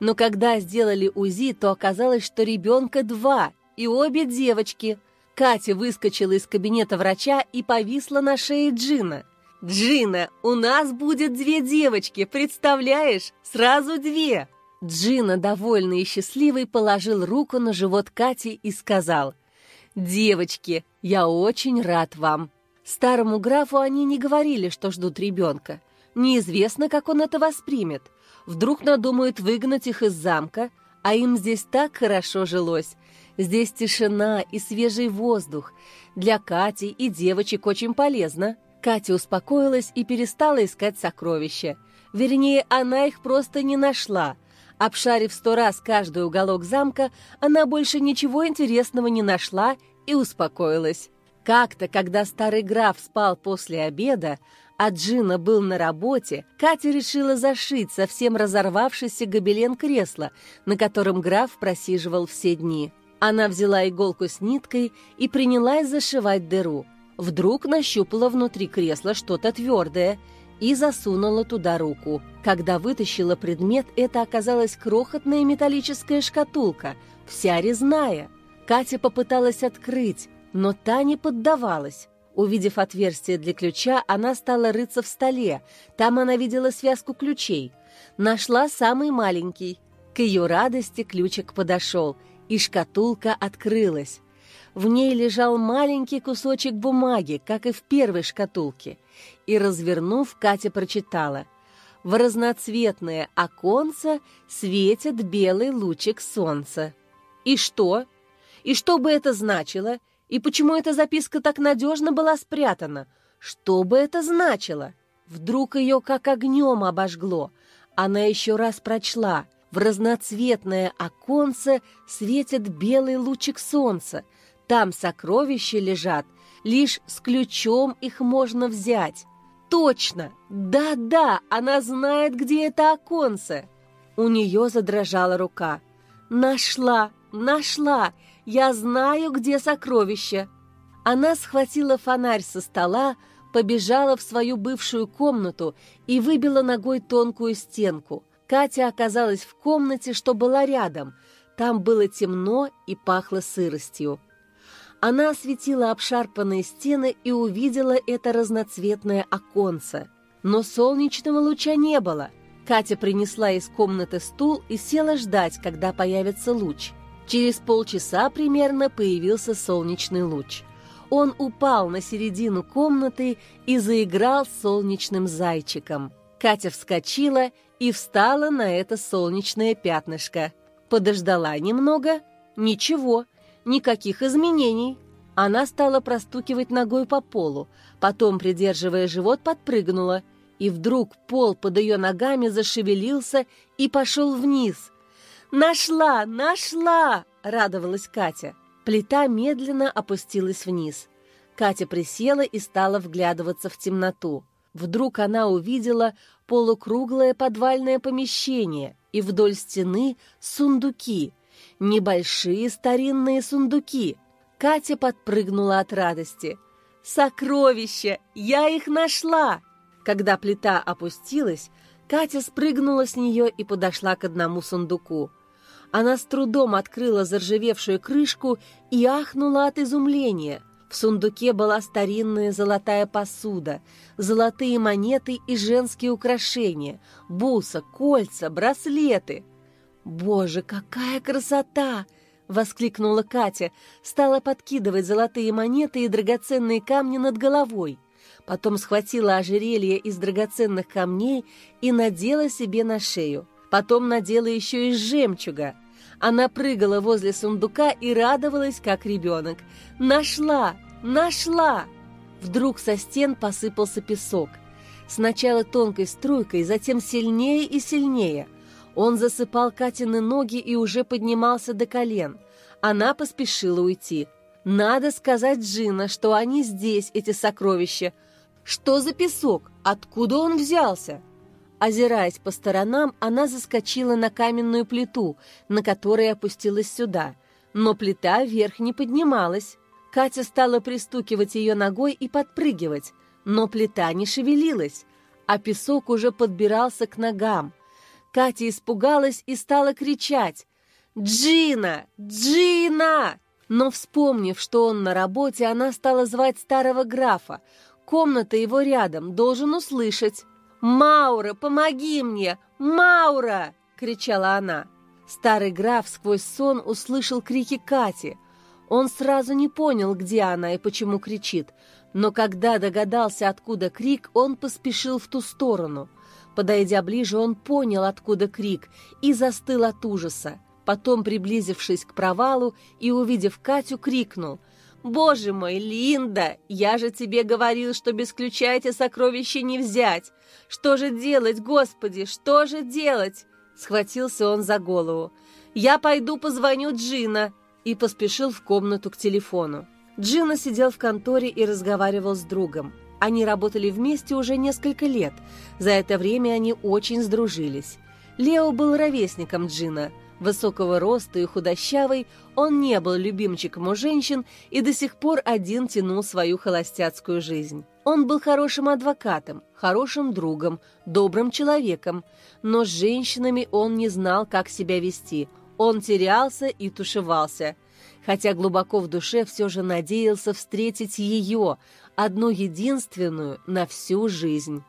Но когда сделали УЗИ, то оказалось, что ребенка два, и обе девочки. Катя выскочила из кабинета врача и повисла на шее Джина. «Джина, у нас будет две девочки, представляешь? Сразу две!» Джина, довольный и счастливый, положил руку на живот Кати и сказал, «Девочки, я очень рад вам». Старому графу они не говорили, что ждут ребенка. Неизвестно, как он это воспримет. Вдруг надумают выгнать их из замка, а им здесь так хорошо жилось. Здесь тишина и свежий воздух. Для Кати и девочек очень полезно. Катя успокоилась и перестала искать сокровища. Вернее, она их просто не нашла. Обшарив сто раз каждый уголок замка, она больше ничего интересного не нашла и успокоилась. Как-то, когда старый граф спал после обеда, а Джина был на работе, Катя решила зашить совсем разорвавшийся гобелен кресла, на котором граф просиживал все дни. Она взяла иголку с ниткой и принялась зашивать дыру. Вдруг нащупала внутри кресла что-то твердое и засунула туда руку. Когда вытащила предмет, это оказалась крохотная металлическая шкатулка, вся резная. Катя попыталась открыть, но та не поддавалась. Увидев отверстие для ключа, она стала рыться в столе. Там она видела связку ключей. Нашла самый маленький. К ее радости ключик подошел, и шкатулка открылась. В ней лежал маленький кусочек бумаги, как и в первой шкатулке. И, развернув, Катя прочитала. В разноцветное оконце светит белый лучик солнца. И что? И что бы это значило? И почему эта записка так надежно была спрятана? Что бы это значило? Вдруг ее как огнем обожгло. Она еще раз прочла. В разноцветное оконце светит белый лучик солнца. Там сокровища лежат, лишь с ключом их можно взять. Точно! Да-да, она знает, где это оконце. У нее задрожала рука. Нашла, нашла! Я знаю, где сокровище. Она схватила фонарь со стола, побежала в свою бывшую комнату и выбила ногой тонкую стенку. Катя оказалась в комнате, что была рядом. Там было темно и пахло сыростью. Она осветила обшарпанные стены и увидела это разноцветное оконце. Но солнечного луча не было. Катя принесла из комнаты стул и села ждать, когда появится луч. Через полчаса примерно появился солнечный луч. Он упал на середину комнаты и заиграл солнечным зайчиком. Катя вскочила и встала на это солнечное пятнышко. Подождала немного. Ничего, Никаких изменений. Она стала простукивать ногой по полу, потом, придерживая живот, подпрыгнула. И вдруг пол под ее ногами зашевелился и пошел вниз. «Нашла! Нашла!» — радовалась Катя. Плита медленно опустилась вниз. Катя присела и стала вглядываться в темноту. Вдруг она увидела полукруглое подвальное помещение и вдоль стены сундуки — небольшие старинные сундуки. Катя подпрыгнула от радости. «Сокровища! Я их нашла!» Когда плита опустилась, Катя спрыгнула с нее и подошла к одному сундуку. Она с трудом открыла заржавевшую крышку и ахнула от изумления. В сундуке была старинная золотая посуда, золотые монеты и женские украшения, буса, кольца, браслеты — «Боже, какая красота!» — воскликнула Катя, стала подкидывать золотые монеты и драгоценные камни над головой. Потом схватила ожерелье из драгоценных камней и надела себе на шею. Потом надела еще из жемчуга. Она прыгала возле сундука и радовалась, как ребенок. «Нашла! Нашла!» Вдруг со стен посыпался песок. Сначала тонкой струйкой, затем сильнее и сильнее — он засыпал Катины ноги и уже поднимался до колен. Она поспешила уйти. Надо сказать Джина, что они здесь, эти сокровища. Что за песок? Откуда он взялся? Озираясь по сторонам, она заскочила на каменную плиту, на которой опустилась сюда. Но плита вверх не поднималась. Катя стала пристукивать ее ногой и подпрыгивать, но плита не шевелилась, а песок уже подбирался к ногам. Катя испугалась и стала кричать «Джина! Джина!» Но, вспомнив, что он на работе, она стала звать старого графа. Комната его рядом, должен услышать. «Маура, помоги мне! Маура!» — кричала она. Старый граф сквозь сон услышал крики Кати. Он сразу не понял, где она и почему кричит, но когда догадался, откуда крик, он поспешил в ту сторону. Подойдя ближе, он понял, откуда крик, и застыл от ужаса. Потом, приблизившись к провалу и увидев Катю, крикнул «Боже мой, Линда, я же тебе говорил, что без ключа эти сокровища не взять! Что же делать, Господи, что же делать?» Схватился он за голову. «Я пойду позвоню Джина!» и поспешил в комнату к телефону. Джина сидел в конторе и разговаривал с другом. Они работали вместе уже несколько лет. За это время они очень сдружились. Лео был ровесником Джина. Высокого роста и худощавый, он не был любимчиком у женщин и до сих пор один тянул свою холостяцкую жизнь. Он был хорошим адвокатом, хорошим другом, добрым человеком, но с женщинами он не знал, как себя вести. Он терялся и тушевался, хотя глубоко в душе все же надеялся встретить ее, одну единственную на всю жизнь.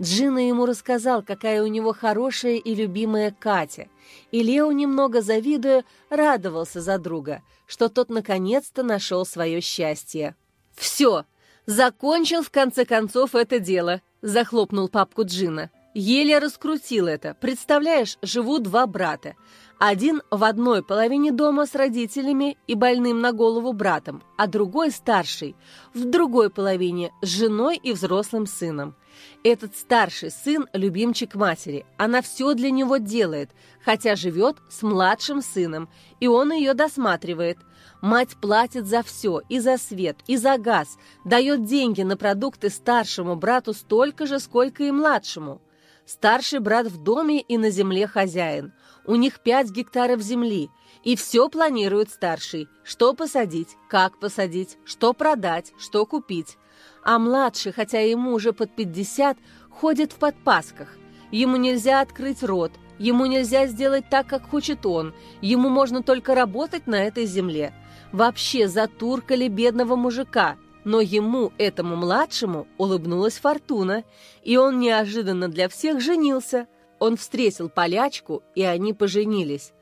Джина ему рассказал, какая у него хорошая и любимая Катя, и Лео, немного завидуя, радовался за друга, что тот наконец-то нашел свое счастье. «Все, закончил в конце концов это дело», — захлопнул папку Джина. Еле раскрутил это. Представляешь, живут два брата. Один в одной половине дома с родителями и больным на голову братом, а другой старший в другой половине с женой и взрослым сыном. Этот старший сын – любимчик матери. Она все для него делает, хотя живет с младшим сыном, и он ее досматривает. Мать платит за все, и за свет, и за газ, дает деньги на продукты старшему брату столько же, сколько и младшему. Старший брат в доме и на земле хозяин – у них пять гектаров земли, и все планирует старший. Что посадить, как посадить, что продать, что купить. А младший, хотя ему уже под 50, ходит в подпасках. Ему нельзя открыть рот, ему нельзя сделать так, как хочет он, ему можно только работать на этой земле. Вообще затуркали бедного мужика, но ему, этому младшему, улыбнулась фортуна, и он неожиданно для всех женился – он встретил полячку, и они поженились.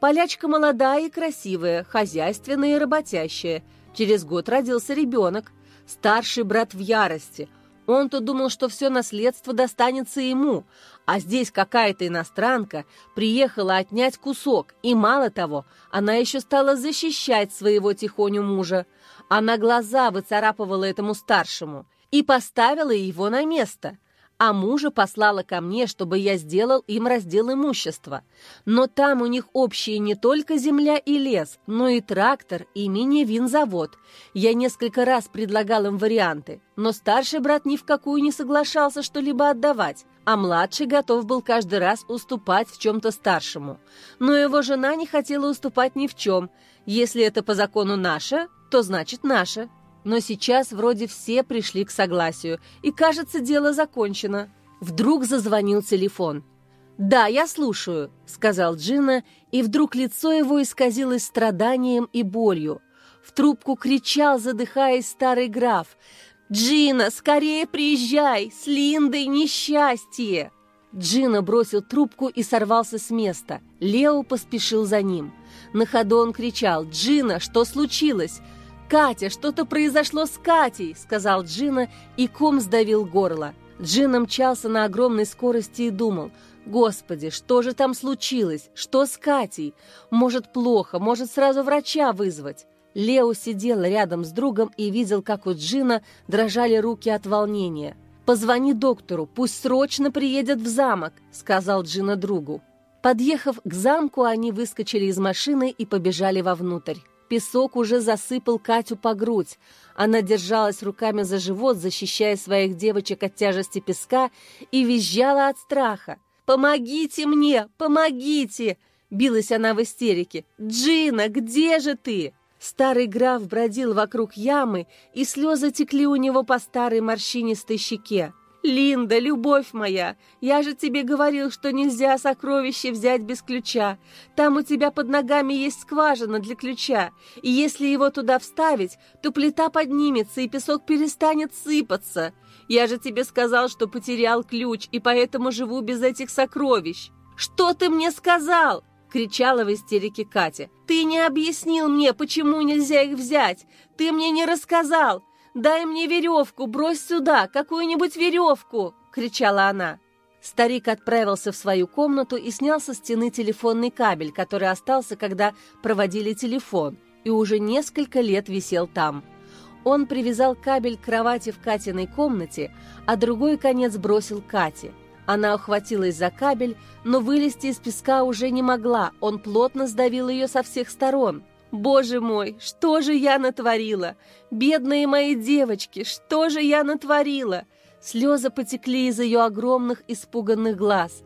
Полячка молодая и красивая, хозяйственная и работящая. Через год родился ребенок. Старший брат в ярости. Он-то думал, что все наследство достанется ему, а здесь какая-то иностранка приехала отнять кусок, и мало того, она еще стала защищать своего тихоню мужа. Она глаза выцарапывала этому старшему и поставила его на место – а мужа послала ко мне, чтобы я сделал им раздел имущества. Но там у них общие не только земля и лес, но и трактор, и мини-винзавод. Я несколько раз предлагал им варианты, но старший брат ни в какую не соглашался что-либо отдавать, а младший готов был каждый раз уступать в чем-то старшему. Но его жена не хотела уступать ни в чем. Если это по закону наше, то значит наше. Но сейчас вроде все пришли к согласию, и, кажется, дело закончено. Вдруг зазвонил телефон. «Да, я слушаю», — сказал Джина, и вдруг лицо его исказилось страданием и болью. В трубку кричал, задыхаясь, старый граф. «Джина, скорее приезжай! С Линдой несчастье!» Джина бросил трубку и сорвался с места. Лео поспешил за ним. На ходу он кричал «Джина, что случилось?» «Катя, что-то произошло с Катей!» — сказал Джина, и ком сдавил горло. Джина мчался на огромной скорости и думал, «Господи, что же там случилось? Что с Катей? Может, плохо, может, сразу врача вызвать?» Лео сидел рядом с другом и видел, как у Джина дрожали руки от волнения. «Позвони доктору, пусть срочно приедет в замок», — сказал Джина другу. Подъехав к замку, они выскочили из машины и побежали вовнутрь. Песок уже засыпал Катю по грудь. Она держалась руками за живот, защищая своих девочек от тяжести песка, и визжала от страха. «Помогите мне! Помогите!» Билась она в истерике. «Джина, где же ты?» Старый граф бродил вокруг ямы, и слезы текли у него по старой морщинистой щеке. «Линда, любовь моя, я же тебе говорил, что нельзя сокровище взять без ключа. Там у тебя под ногами есть скважина для ключа, и если его туда вставить, то плита поднимется, и песок перестанет сыпаться. Я же тебе сказал, что потерял ключ, и поэтому живу без этих сокровищ». «Что ты мне сказал?» — кричала в истерике Катя. «Ты не объяснил мне, почему нельзя их взять. Ты мне не рассказал. «Дай мне веревку, брось сюда, какую-нибудь веревку!» — кричала она. Старик отправился в свою комнату и снял со стены телефонный кабель, который остался, когда проводили телефон, и уже несколько лет висел там. Он привязал кабель к кровати в Катиной комнате, а другой конец бросил Кате. Она ухватилась за кабель, но вылезти из песка уже не могла, он плотно сдавил ее со всех сторон. Боже мой, что же я натворила? Бедные мои девочки, что же я натворила? Слезы потекли из ее огромных испуганных глаз.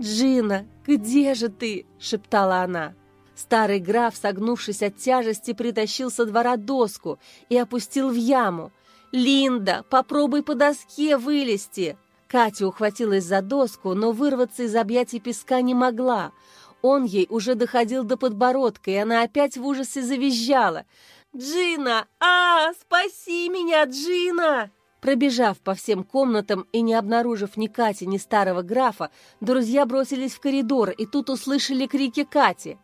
«Джина, где же ты?» — шептала она. Старый граф, согнувшись от тяжести, притащил со двора доску и опустил в яму. «Линда, попробуй по доске вылезти!» Катя ухватилась за доску, но вырваться из объятий песка не могла. Он ей уже доходил до подбородка, и она опять в ужасе завизжала. «Джина! А, спаси меня, Джина!» Пробежав по всем комнатам и не обнаружив ни Кати, ни старого графа, друзья бросились в коридор и тут услышали крики Кати.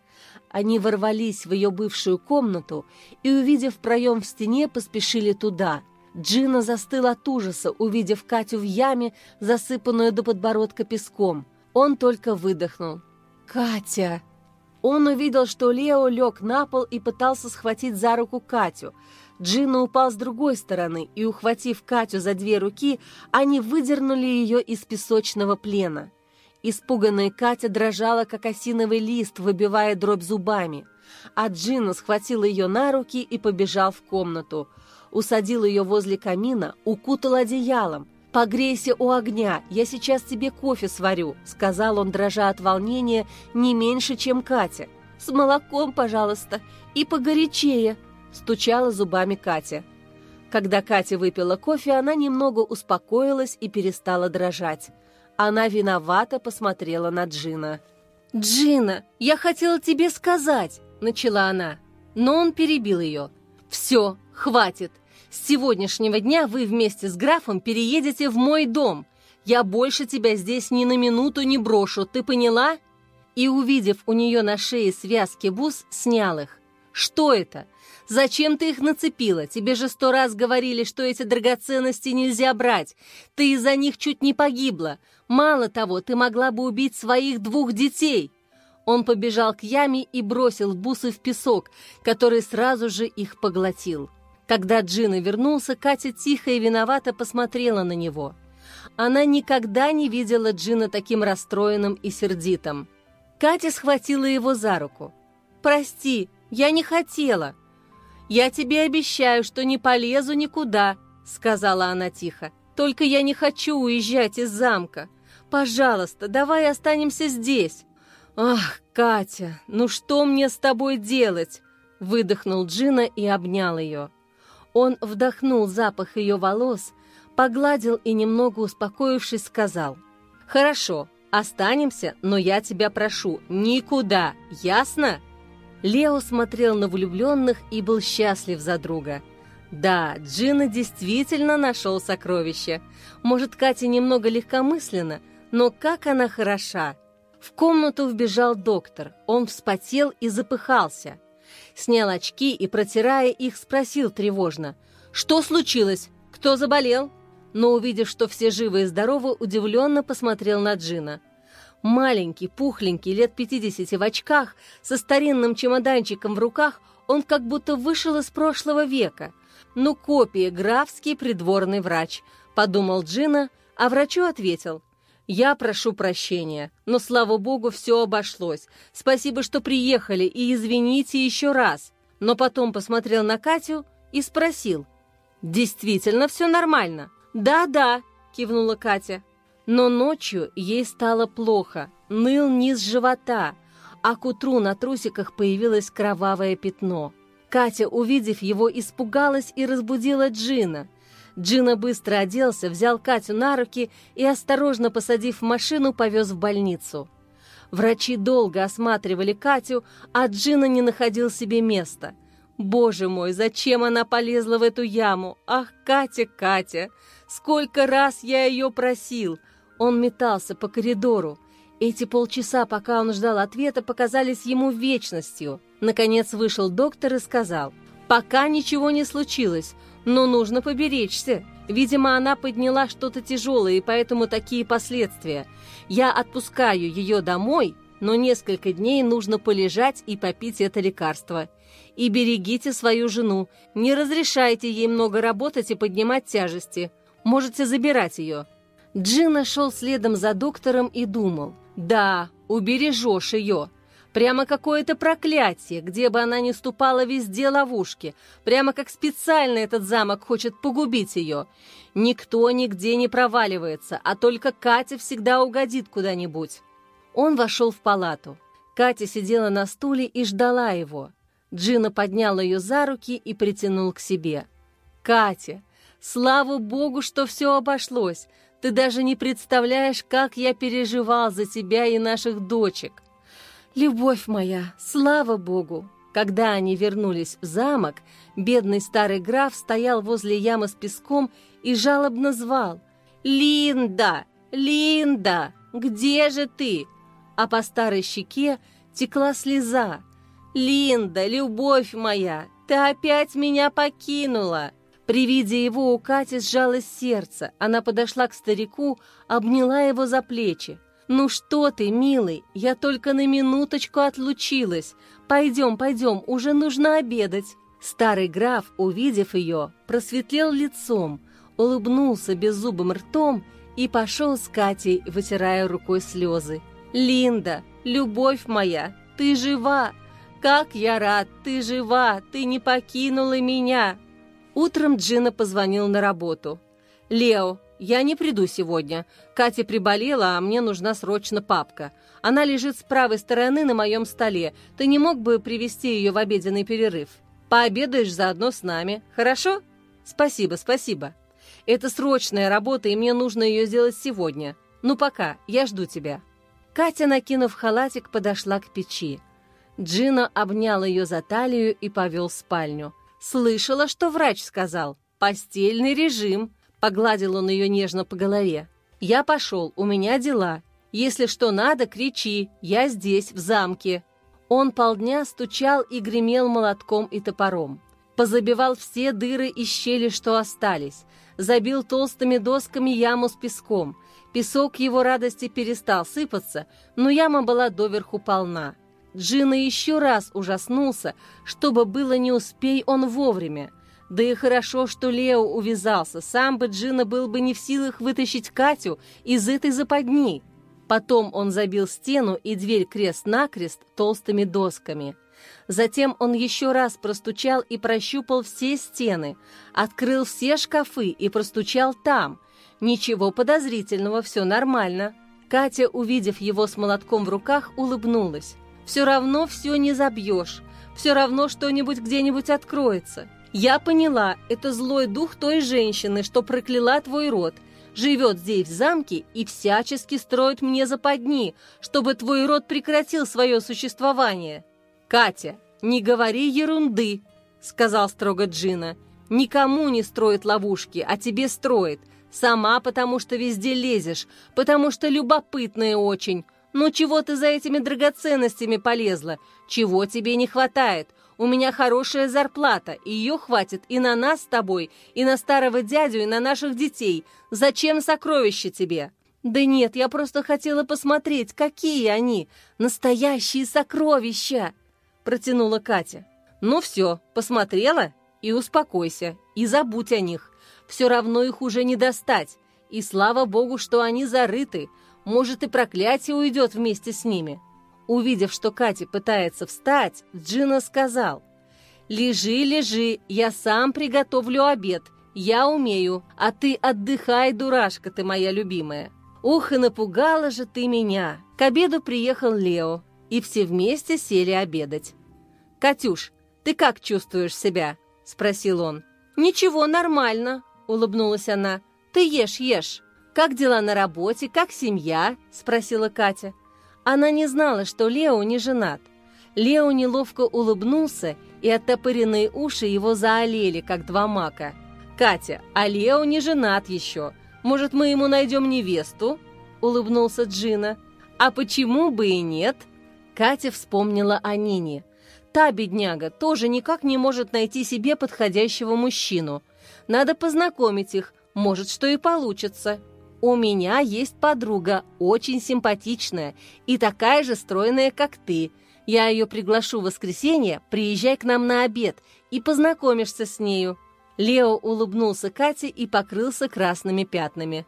Они ворвались в ее бывшую комнату и, увидев проем в стене, поспешили туда. Джина застыл от ужаса, увидев Катю в яме, засыпанную до подбородка песком. Он только выдохнул. «Катя!» Он увидел, что Лео лег на пол и пытался схватить за руку Катю. Джина упал с другой стороны, и, ухватив Катю за две руки, они выдернули ее из песочного плена. Испуганная Катя дрожала, как осиновый лист, выбивая дробь зубами. А Джина схватил ее на руки и побежал в комнату. Усадил ее возле камина, укутал одеялом, «Погрейся у огня, я сейчас тебе кофе сварю», — сказал он, дрожа от волнения, не меньше, чем Катя. «С молоком, пожалуйста, и погорячее», — стучала зубами Катя. Когда Катя выпила кофе, она немного успокоилась и перестала дрожать. Она виновато посмотрела на Джина. «Джина, я хотела тебе сказать», — начала она, но он перебил ее. «Все, хватит, с сегодняшнего дня вы вместе с графом переедете в мой дом. Я больше тебя здесь ни на минуту не брошу, ты поняла?» И, увидев у нее на шее связки бус, снял их. «Что это? Зачем ты их нацепила? Тебе же сто раз говорили, что эти драгоценности нельзя брать. Ты из-за них чуть не погибла. Мало того, ты могла бы убить своих двух детей». Он побежал к яме и бросил бусы в песок, который сразу же их поглотил. Когда Джина вернулся, Катя тихо и виновато посмотрела на него. Она никогда не видела Джина таким расстроенным и сердитым. Катя схватила его за руку. «Прости, я не хотела». «Я тебе обещаю, что не полезу никуда», — сказала она тихо. «Только я не хочу уезжать из замка. Пожалуйста, давай останемся здесь». «Ах, Катя, ну что мне с тобой делать?» Выдохнул Джина и обнял ее. Он вдохнул запах ее волос, погладил и, немного успокоившись, сказал, «Хорошо, останемся, но я тебя прошу, никуда, ясно?» Лео смотрел на влюбленных и был счастлив за друга. Да, Джина действительно нашел сокровище. Может, Катя немного легкомысленно, но как она хороша. В комнату вбежал доктор. Он вспотел и запыхался снял очки и, протирая их, спросил тревожно. «Что случилось? Кто заболел?» Но, увидев, что все живы и здоровы, удивленно посмотрел на Джина. Маленький, пухленький, лет 50 в очках, со старинным чемоданчиком в руках, он как будто вышел из прошлого века. «Ну, копия, графский придворный врач», — подумал Джина, а врачу ответил — я прошу прощения, но, слава богу, все обошлось. Спасибо, что приехали, и извините еще раз. Но потом посмотрел на Катю и спросил. «Действительно все нормально?» «Да-да», — кивнула Катя. Но ночью ей стало плохо, ныл низ живота, а к утру на трусиках появилось кровавое пятно. Катя, увидев его, испугалась и разбудила Джина. Джина быстро оделся, взял Катю на руки и, осторожно посадив в машину, повез в больницу. Врачи долго осматривали Катю, а Джина не находил себе места. Боже мой, зачем она полезла в эту яму? Ах, Катя, Катя! Сколько раз я ее просил! Он метался по коридору. Эти полчаса, пока он ждал ответа, показались ему вечностью. Наконец вышел доктор и сказал, «Пока ничего не случилось, но нужно поберечься. Видимо, она подняла что-то тяжелое, и поэтому такие последствия. Я отпускаю ее домой, но несколько дней нужно полежать и попить это лекарство. И берегите свою жену, не разрешайте ей много работать и поднимать тяжести. Можете забирать ее». Джина шел следом за доктором и думал, «Да, убережешь ее». Прямо какое-то проклятие, где бы она ни ступала, везде ловушки. Прямо как специально этот замок хочет погубить ее. Никто нигде не проваливается, а только Катя всегда угодит куда-нибудь. Он вошел в палату. Катя сидела на стуле и ждала его. Джина поднял ее за руки и притянул к себе. «Катя, слава богу, что все обошлось. Ты даже не представляешь, как я переживал за тебя и наших дочек. «Любовь моя, слава Богу!» Когда они вернулись в замок, бедный старый граф стоял возле ямы с песком и жалобно звал «Линда! Линда! Где же ты?» А по старой щеке текла слеза. «Линда, любовь моя, ты опять меня покинула!» При виде его у Кати сжалось сердце. Она подошла к старику, обняла его за плечи. «Ну что ты, милый, я только на минуточку отлучилась. Пойдем, пойдем, уже нужно обедать». Старый граф, увидев ее, просветлел лицом, улыбнулся беззубым ртом и пошел с Катей, вытирая рукой слезы. «Линда, любовь моя, ты жива! Как я рад, ты жива, ты не покинула меня!» Утром Джина позвонил на работу. «Лео, «Я не приду сегодня. Катя приболела, а мне нужна срочно папка. Она лежит с правой стороны на моем столе. Ты не мог бы привести ее в обеденный перерыв? Пообедаешь заодно с нами, хорошо?» «Спасибо, спасибо. Это срочная работа, и мне нужно ее сделать сегодня. Ну пока, я жду тебя». Катя, накинув халатик, подошла к печи. Джина обнял ее за талию и повел в спальню. «Слышала, что врач сказал. Постельный режим. Погладил он ее нежно по голове. «Я пошел, у меня дела. Если что надо, кричи, я здесь, в замке». Он полдня стучал и гремел молотком и топором. Позабивал все дыры и щели, что остались. Забил толстыми досками яму с песком. Песок его радости перестал сыпаться, но яма была доверху полна. Джина еще раз ужаснулся, чтобы было не успей он вовремя. Да и хорошо, что Лео увязался, сам бы Джина был бы не в силах вытащить Катю из этой западни. Потом он забил стену и дверь крест-накрест толстыми досками. Затем он еще раз простучал и прощупал все стены, открыл все шкафы и простучал там. Ничего подозрительного, все нормально. Катя, увидев его с молотком в руках, улыбнулась. «Все равно все не забьешь, все равно что-нибудь где-нибудь откроется. Я поняла, это злой дух той женщины, что прокляла твой род, живет здесь в замке и всячески строит мне западни, чтобы твой род прекратил свое существование. Катя, не говори ерунды, сказал строго Джина. Никому не строит ловушки, а тебе строит. Сама потому что везде лезешь, потому что любопытная очень. Но чего ты за этими драгоценностями полезла? Чего тебе не хватает? У меня хорошая зарплата, и ее хватит и на нас с тобой, и на старого дядю, и на наших детей. Зачем сокровища тебе?» «Да нет, я просто хотела посмотреть, какие они, настоящие сокровища!» Протянула Катя. «Ну все, посмотрела? И успокойся, и забудь о них. Все равно их уже не достать. И слава богу, что они зарыты. Может, и проклятие уйдет вместе с ними. Увидев, что Катя пытается встать, Джина сказал, «Лежи, лежи, я сам приготовлю обед. Я умею, а ты отдыхай, дурашка ты моя любимая». Ух, и напугала же ты меня. К обеду приехал Лео, и все вместе сели обедать. «Катюш, ты как чувствуешь себя?» – спросил он. «Ничего, нормально», –— улыбнулась она. «Ты ешь, ешь. Как дела на работе, как семья?» — спросила Катя. Она не знала, что Лео не женат. Лео неловко улыбнулся, и оттопыренные уши его заолели, как два мака. «Катя, а Лео не женат еще. Может, мы ему найдем невесту?» — улыбнулся Джина. «А почему бы и нет?» Катя вспомнила о Нине. Та бедняга тоже никак не может найти себе подходящего мужчину. Надо познакомить их, может, что и получится. У меня есть подруга, очень симпатичная и такая же стройная, как ты. Я ее приглашу в воскресенье, приезжай к нам на обед и познакомишься с нею». Лео улыбнулся Кате и покрылся красными пятнами.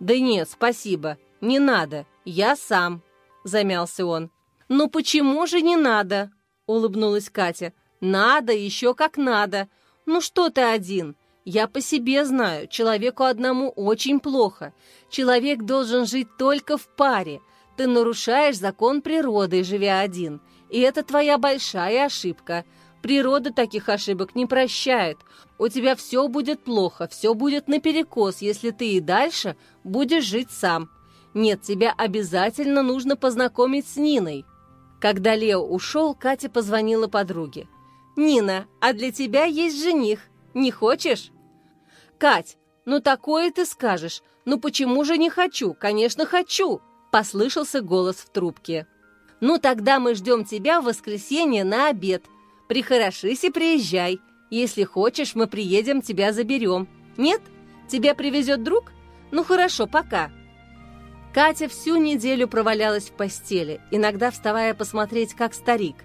«Да нет, спасибо, не надо, я сам», — замялся он. «Ну почему же не надо?» — улыбнулась Катя. «Надо, еще как надо. Ну что ты один? Я по себе знаю, человеку одному очень плохо. Человек должен жить только в паре. Ты нарушаешь закон природы, живя один. И это твоя большая ошибка. Природа таких ошибок не прощает. У тебя все будет плохо, все будет наперекос, если ты и дальше будешь жить сам. Нет, тебя обязательно нужно познакомить с Ниной». Когда Лео ушел, Катя позвонила подруге. «Нина, а для тебя есть жених. Не хочешь?» «Кать, ну такое ты скажешь. Ну почему же не хочу? Конечно, хочу!» Послышался голос в трубке. «Ну тогда мы ждем тебя в воскресенье на обед. Прихорошись и приезжай. Если хочешь, мы приедем, тебя заберем. Нет? Тебя привезет друг? Ну хорошо, пока». Катя всю неделю провалялась в постели, иногда вставая посмотреть, как старик.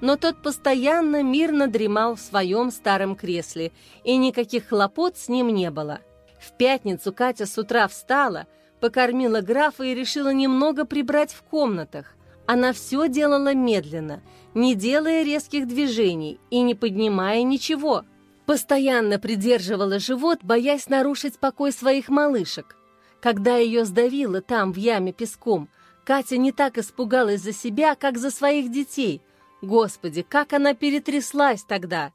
Но тот постоянно мирно дремал в своем старом кресле, и никаких хлопот с ним не было. В пятницу Катя с утра встала, покормила графа и решила немного прибрать в комнатах. Она все делала медленно, не делая резких движений и не поднимая ничего. Постоянно придерживала живот, боясь нарушить покой своих малышек. Когда ее сдавило там, в яме, песком, Катя не так испугалась за себя, как за своих детей. Господи, как она перетряслась тогда!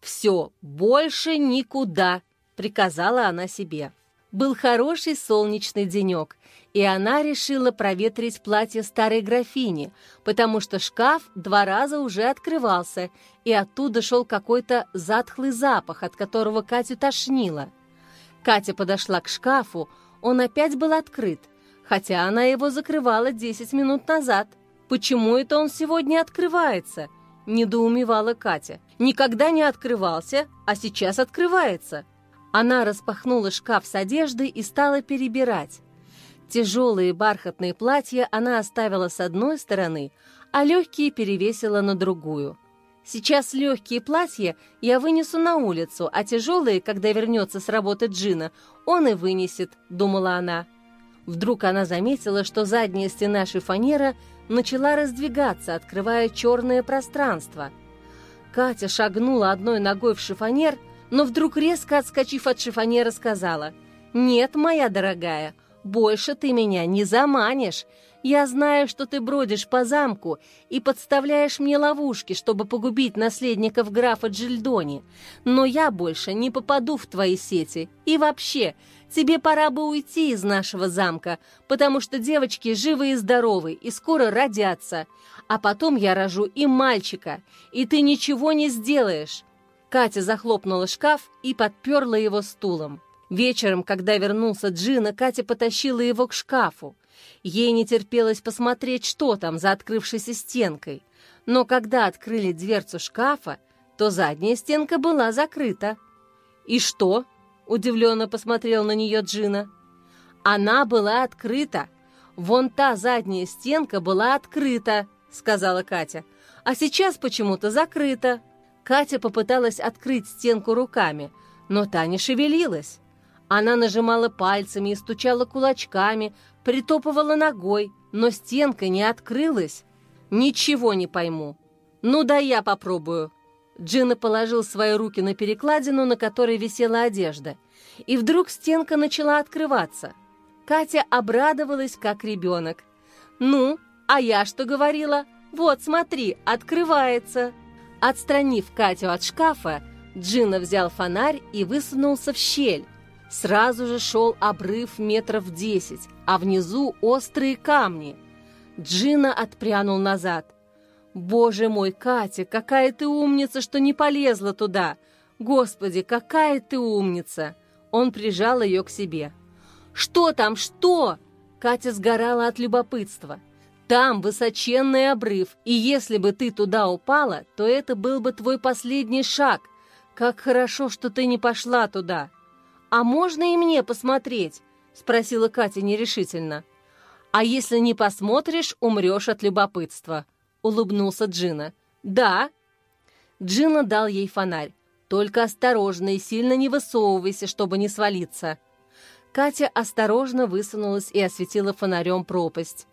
«Все, больше никуда!» — приказала она себе. Был хороший солнечный денек, и она решила проветрить платье старой графини, потому что шкаф два раза уже открывался, и оттуда шел какой-то затхлый запах, от которого Катю тошнило. Катя подошла к шкафу, он опять был открыт, хотя она его закрывала 10 минут назад. Почему это он сегодня открывается? Недоумевала Катя. Никогда не открывался, а сейчас открывается. Она распахнула шкаф с одеждой и стала перебирать. Тяжелые бархатные платья она оставила с одной стороны, а легкие перевесила на другую. Сейчас легкие платья я вынесу на улицу, а тяжелые, когда вернется с работы Джина, он и вынесет», — думала она. Вдруг она заметила, что задняя стена шифонера начала раздвигаться, открывая черное пространство. Катя шагнула одной ногой в шифонер, но вдруг резко отскочив от шифонера, сказала, «Нет, моя дорогая, больше ты меня не заманишь. Я знаю, что ты бродишь по замку и подставляешь мне ловушки, чтобы погубить наследников графа Джильдони. Но я больше не попаду в твои сети. И вообще, тебе пора бы уйти из нашего замка, потому что девочки живы и здоровы и скоро родятся. А потом я рожу и мальчика, и ты ничего не сделаешь». Катя захлопнула шкаф и подперла его стулом. Вечером, когда вернулся Джина, Катя потащила его к шкафу. Ей не терпелось посмотреть, что там за открывшейся стенкой. Но когда открыли дверцу шкафа, то задняя стенка была закрыта. «И что?» — удивленно посмотрел на нее Джина. «Она была открыта. Вон та задняя стенка была открыта», — сказала Катя. «А сейчас почему-то закрыта». Катя попыталась открыть стенку руками, но та не шевелилась. Она нажимала пальцами и стучала кулачками, притопывала ногой, но стенка не открылась. Ничего не пойму. Ну да я попробую. Джина положил свои руки на перекладину, на которой висела одежда. И вдруг стенка начала открываться. Катя обрадовалась, как ребенок. «Ну, а я что говорила? Вот, смотри, открывается!» Отстранив Катю от шкафа, Джина взял фонарь и высунулся в щель. Сразу же шел обрыв метров десять, а внизу острые камни. Джина отпрянул назад. «Боже мой, Катя, какая ты умница, что не полезла туда! Господи, какая ты умница!» Он прижал ее к себе. «Что там, что?» Катя сгорала от любопытства. «Там высоченный обрыв, и если бы ты туда упала, то это был бы твой последний шаг. Как хорошо, что ты не пошла туда!» «А можно и мне посмотреть?» — спросила Катя нерешительно. «А если не посмотришь, умрешь от любопытства», — улыбнулся Джина. «Да». Джина дал ей фонарь. «Только осторожно и сильно не высовывайся, чтобы не свалиться». Катя осторожно высунулась и осветила фонарем пропасть.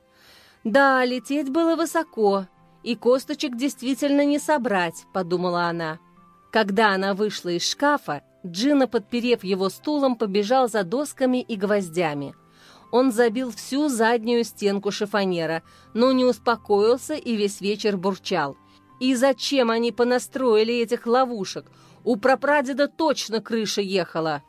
«Да, лететь было высоко, и косточек действительно не собрать», — подумала она. Когда она вышла из шкафа, Джина, подперев его стулом, побежал за досками и гвоздями. Он забил всю заднюю стенку шифонера, но не успокоился и весь вечер бурчал. И зачем они понастроили этих ловушек? У прапрадеда точно крыша ехала.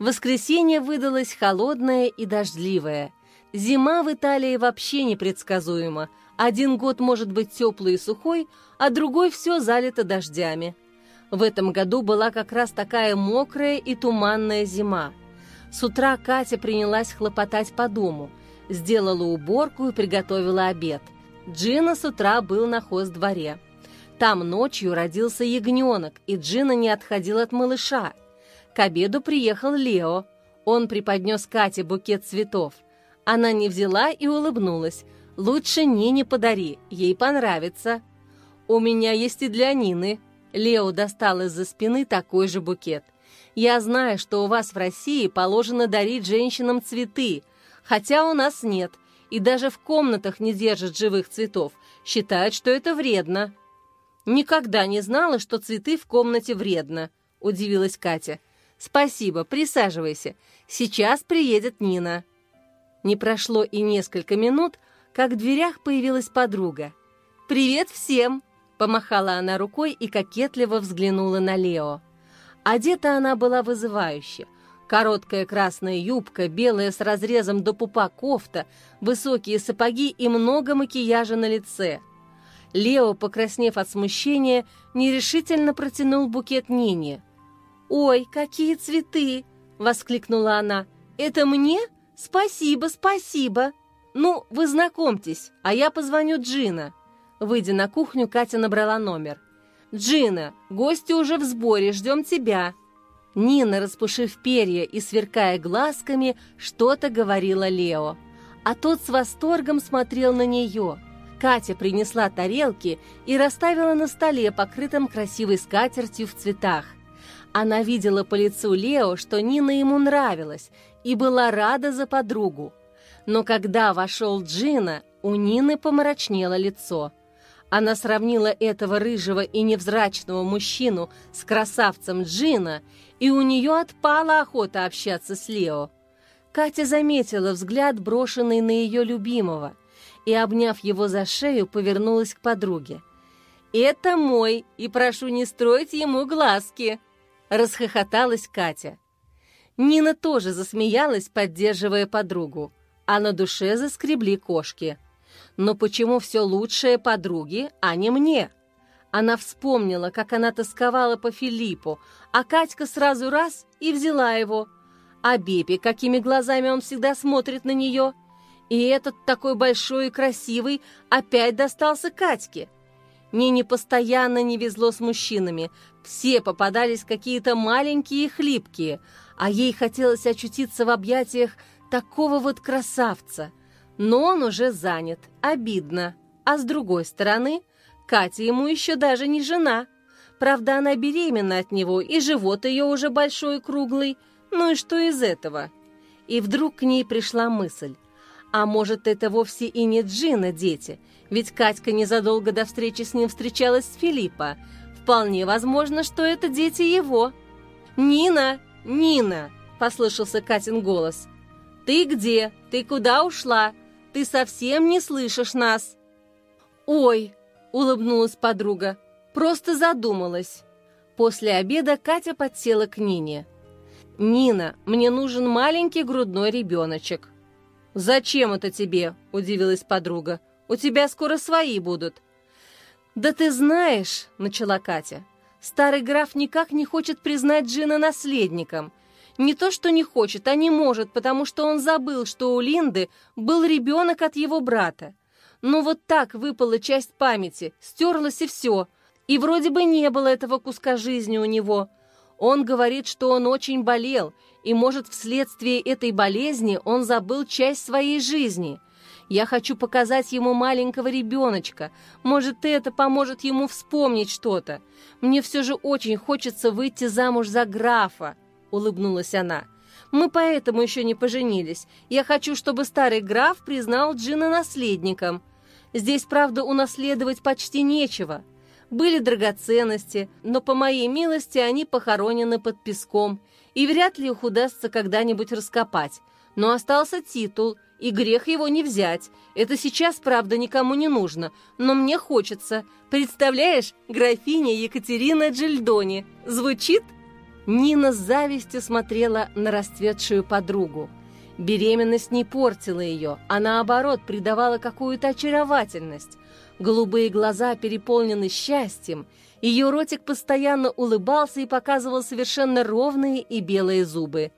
Воскресенье выдалось холодное и дождливое. Зима в Италии вообще непредсказуема. Один год может быть теплый и сухой, а другой все залито дождями. В этом году была как раз такая мокрая и туманная зима. С утра Катя принялась хлопотать по дому, сделала уборку и приготовила обед. Джина с утра был на хоз-дворе. Там ночью родился ягненок, и Джина не отходил от малыша. К обеду приехал Лео. Он преподнес Кате букет цветов. Она не взяла и улыбнулась. «Лучше Нине подари, ей понравится». «У меня есть и для Нины», Лео достал из-за спины такой же букет. «Я знаю, что у вас в России положено дарить женщинам цветы, хотя у нас нет, и даже в комнатах не держат живых цветов, считают, что это вредно». «Никогда не знала, что цветы в комнате вредно», — удивилась Катя. «Спасибо, присаживайся. Сейчас приедет Нина». Не прошло и несколько минут, как в дверях появилась подруга. «Привет всем!» Помахала она рукой и кокетливо взглянула на Лео. Одета она была вызывающе. Короткая красная юбка, белая с разрезом до пупа кофта, высокие сапоги и много макияжа на лице. Лео, покраснев от смущения, нерешительно протянул букет Нине. «Ой, какие цветы!» — воскликнула она. «Это мне? Спасибо, спасибо! Ну, вы знакомьтесь, а я позвоню Джина». Выйдя на кухню, Катя набрала номер. «Джина, гости уже в сборе, ждем тебя!» Нина, распушив перья и сверкая глазками, что-то говорила Лео. А тот с восторгом смотрел на нее. Катя принесла тарелки и расставила на столе, покрытом красивой скатертью в цветах. Она видела по лицу Лео, что Нина ему нравилась, и была рада за подругу. Но когда вошел Джина, у Нины помрачнело лицо – она сравнила этого рыжего и невзрачного мужчину с красавцем Джина, и у нее отпала охота общаться с Лео. Катя заметила взгляд, брошенный на ее любимого, и, обняв его за шею, повернулась к подруге. «Это мой, и прошу не строить ему глазки!» Расхохоталась Катя. Нина тоже засмеялась, поддерживая подругу, а на душе заскребли кошки – но почему все лучшее подруге, а не мне? Она вспомнила, как она тосковала по Филиппу, а Катька сразу раз и взяла его. А Бепи, какими глазами он всегда смотрит на нее. И этот такой большой и красивый опять достался Катьке. Нине постоянно не везло с мужчинами. Все попадались какие-то маленькие и хлипкие, а ей хотелось очутиться в объятиях такого вот красавца – но он уже занят, обидно. А с другой стороны, Катя ему еще даже не жена. Правда, она беременна от него, и живот ее уже большой и круглый. Ну и что из этого? И вдруг к ней пришла мысль. А может, это вовсе и не Джина дети, ведь Катька незадолго до встречи с ним встречалась с Филиппа. Вполне возможно, что это дети его. «Нина! Нина!» – послышался Катин голос. «Ты где? Ты куда ушла? Ты совсем не слышишь нас!» «Ой!» — улыбнулась подруга. «Просто задумалась». После обеда Катя подсела к Нине. «Нина, мне нужен маленький грудной ребеночек». «Зачем это тебе?» – удивилась подруга. «У тебя скоро свои будут». «Да ты знаешь», – начала Катя, – «старый граф никак не хочет признать Джина наследником. Не то, что не хочет, а не может, потому что он забыл, что у Линды был ребенок от его брата. Но вот так выпала часть памяти, стерлась и все. И вроде бы не было этого куска жизни у него. Он говорит, что он очень болел, и, может, вследствие этой болезни он забыл часть своей жизни. Я хочу показать ему маленького ребеночка. Может, это поможет ему вспомнить что-то. Мне все же очень хочется выйти замуж за графа», — улыбнулась она. «Мы поэтому еще не поженились. Я хочу, чтобы старый граф признал Джина наследником. Здесь, правда, унаследовать почти нечего». Были драгоценности, но по моей милости они похоронены под песком, и вряд ли их удастся когда-нибудь раскопать. Но остался титул, и грех его не взять. Это сейчас, правда, никому не нужно, но мне хочется. Представляешь, графиня Екатерина Джильдони. Звучит? Нина с завистью смотрела на расцветшую подругу. Беременность не портила ее, а наоборот придавала какую-то очаровательность. Голубые глаза переполнены счастьем, ее ротик постоянно улыбался и показывал совершенно ровные и белые зубы.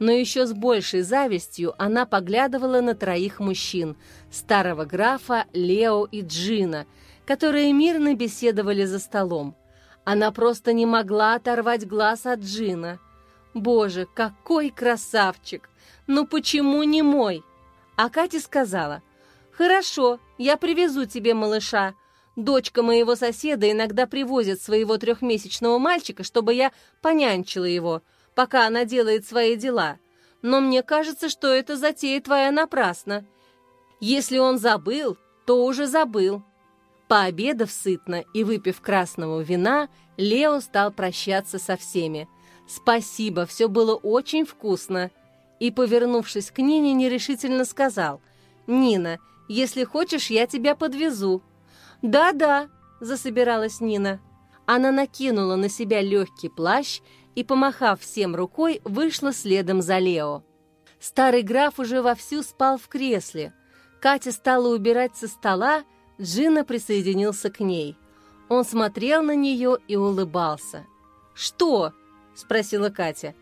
Но еще с большей завистью она поглядывала на троих мужчин – старого графа, Лео и Джина, которые мирно беседовали за столом. Она просто не могла оторвать глаз от Джина. «Боже, какой красавчик! Ну почему не мой?» А Катя сказала – «Хорошо, я привезу тебе малыша. Дочка моего соседа иногда привозит своего трехмесячного мальчика, чтобы я понянчила его, пока она делает свои дела. Но мне кажется, что эта затея твоя напрасна. Если он забыл, то уже забыл». Пообедав сытно и выпив красного вина, Лео стал прощаться со всеми. «Спасибо, все было очень вкусно». И, повернувшись к Нине, нерешительно сказал, «Нина, если хочешь, я тебя подвезу». «Да-да», — засобиралась Нина. Она накинула на себя легкий плащ и, помахав всем рукой, вышла следом за Лео. Старый граф уже вовсю спал в кресле. Катя стала убирать со стола, Джина присоединился к ней. Он смотрел на нее и улыбался. «Что?» — спросила Катя.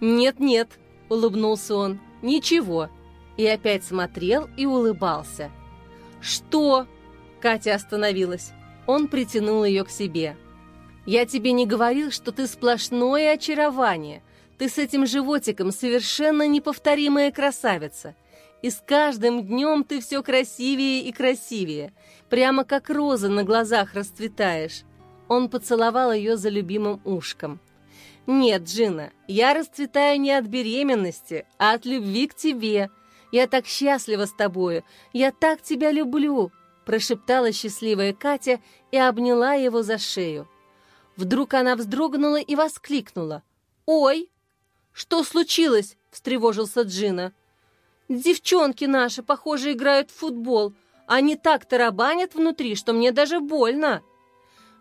«Нет-нет», — улыбнулся он, — «ничего» и опять смотрел и улыбался. «Что?» Катя остановилась. Он притянул ее к себе. «Я тебе не говорил, что ты сплошное очарование. Ты с этим животиком совершенно неповторимая красавица. И с каждым днем ты все красивее и красивее. Прямо как роза на глазах расцветаешь». Он поцеловал ее за любимым ушком. «Нет, Джина, я расцветаю не от беременности, а от любви к тебе», я так счастлива с тобою! Я так тебя люблю!» прошептала счастливая Катя и обняла его за шею. Вдруг она вздрогнула и воскликнула. «Ой!» «Что случилось?» — встревожился Джина. «Девчонки наши, похоже, играют в футбол. Они так тарабанят внутри, что мне даже больно!»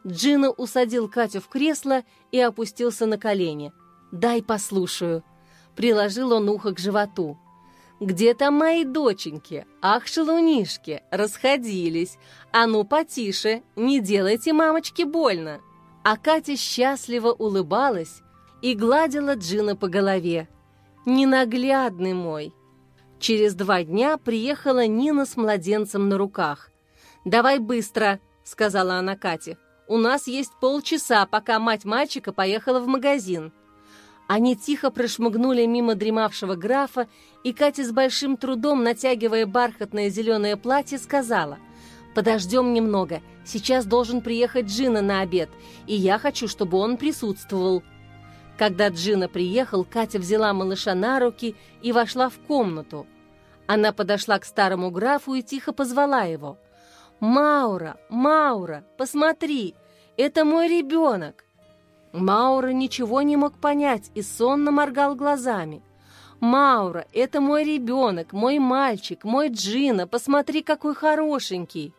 Джина усадил Катю в кресло и опустился на колени. «Дай послушаю». Приложил он ухо к животу. Где там мои доченьки? Ах, шалунишки, расходились. А ну, потише, не делайте мамочке больно. А Катя счастливо улыбалась и гладила Джина по голове. Ненаглядный мой. Через два дня приехала Нина с младенцем на руках. «Давай быстро», — сказала она Кате. «У нас есть полчаса, пока мать мальчика поехала в магазин». Они тихо прошмыгнули мимо дремавшего графа, и Катя с большим трудом, натягивая бархатное зеленое платье, сказала, «Подождем немного, сейчас должен приехать Джина на обед, и я хочу, чтобы он присутствовал». Когда Джина приехал, Катя взяла малыша на руки и вошла в комнату. Она подошла к старому графу и тихо позвала его. «Маура, Маура, посмотри, это мой ребенок!» Маура ничего не мог понять и сонно моргал глазами. «Маура, это мой ребенок, мой мальчик, мой Джина, посмотри, какой хорошенький!»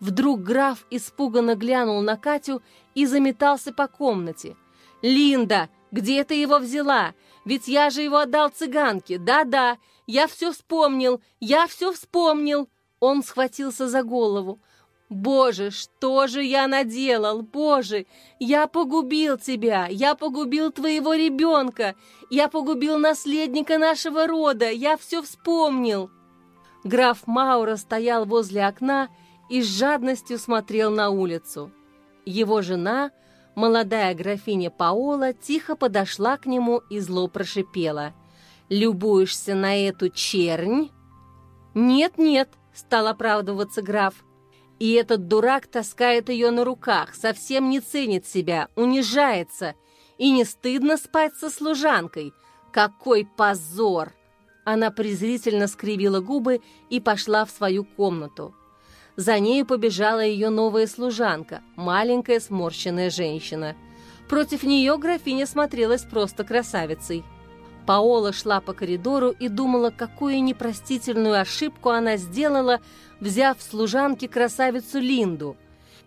Вдруг граф испуганно глянул на Катю и заметался по комнате. «Линда, Где ты его взяла? Ведь я же его отдал цыганке. Да-да, я все вспомнил, я все вспомнил. Он схватился за голову. «Боже, что же я наделал? Боже, я погубил тебя, я погубил твоего ребенка, я погубил наследника нашего рода, я все вспомнил!» Граф Маура стоял возле окна и с жадностью смотрел на улицу. Его жена, молодая графиня Паола, тихо подошла к нему и зло прошипела. «Любуешься на эту чернь?» «Нет-нет», — стал оправдываться граф, и этот дурак таскает ее на руках, совсем не ценит себя, унижается. И не стыдно спать со служанкой. Какой позор! Она презрительно скривила губы и пошла в свою комнату. За нею побежала ее новая служанка, маленькая сморщенная женщина. Против нее графиня смотрелась просто красавицей. Паола шла по коридору и думала, какую непростительную ошибку она сделала, взяв в служанки красавицу Линду.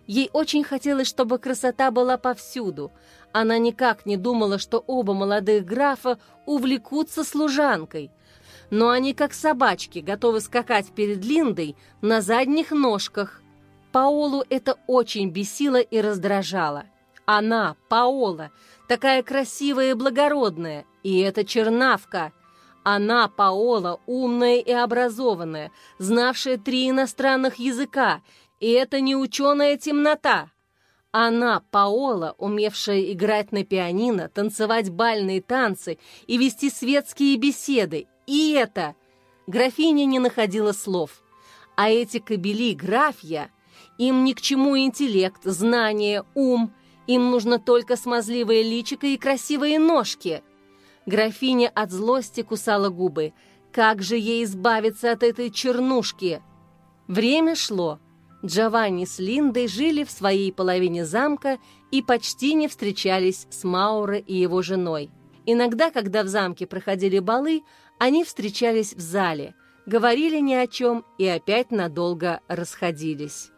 Ей очень хотелось, чтобы красота была повсюду. Она никак не думала, что оба молодых графа увлекутся служанкой. Но они, как собачки, готовы скакать перед Линдой на задних ножках. Паолу это очень бесило и раздражало. Она, Паола, такая красивая и благородная, и эта чернавка. Она, Паола, умная и образованная, знавшая три иностранных языка, и это не ученая темнота. Она, Паола, умевшая играть на пианино, танцевать бальные танцы и вести светские беседы. И это... Графиня не находила слов. А эти кобели графья, им ни к чему интеллект, знание, ум. Им нужно только смазливое личико и красивые ножки. Графиня от злости кусала губы. Как же ей избавиться от этой чернушки? Время шло. Джованни с Линдой жили в своей половине замка и почти не встречались с Мауро и его женой. Иногда, когда в замке проходили балы, они встречались в зале, говорили ни о чем и опять надолго расходились.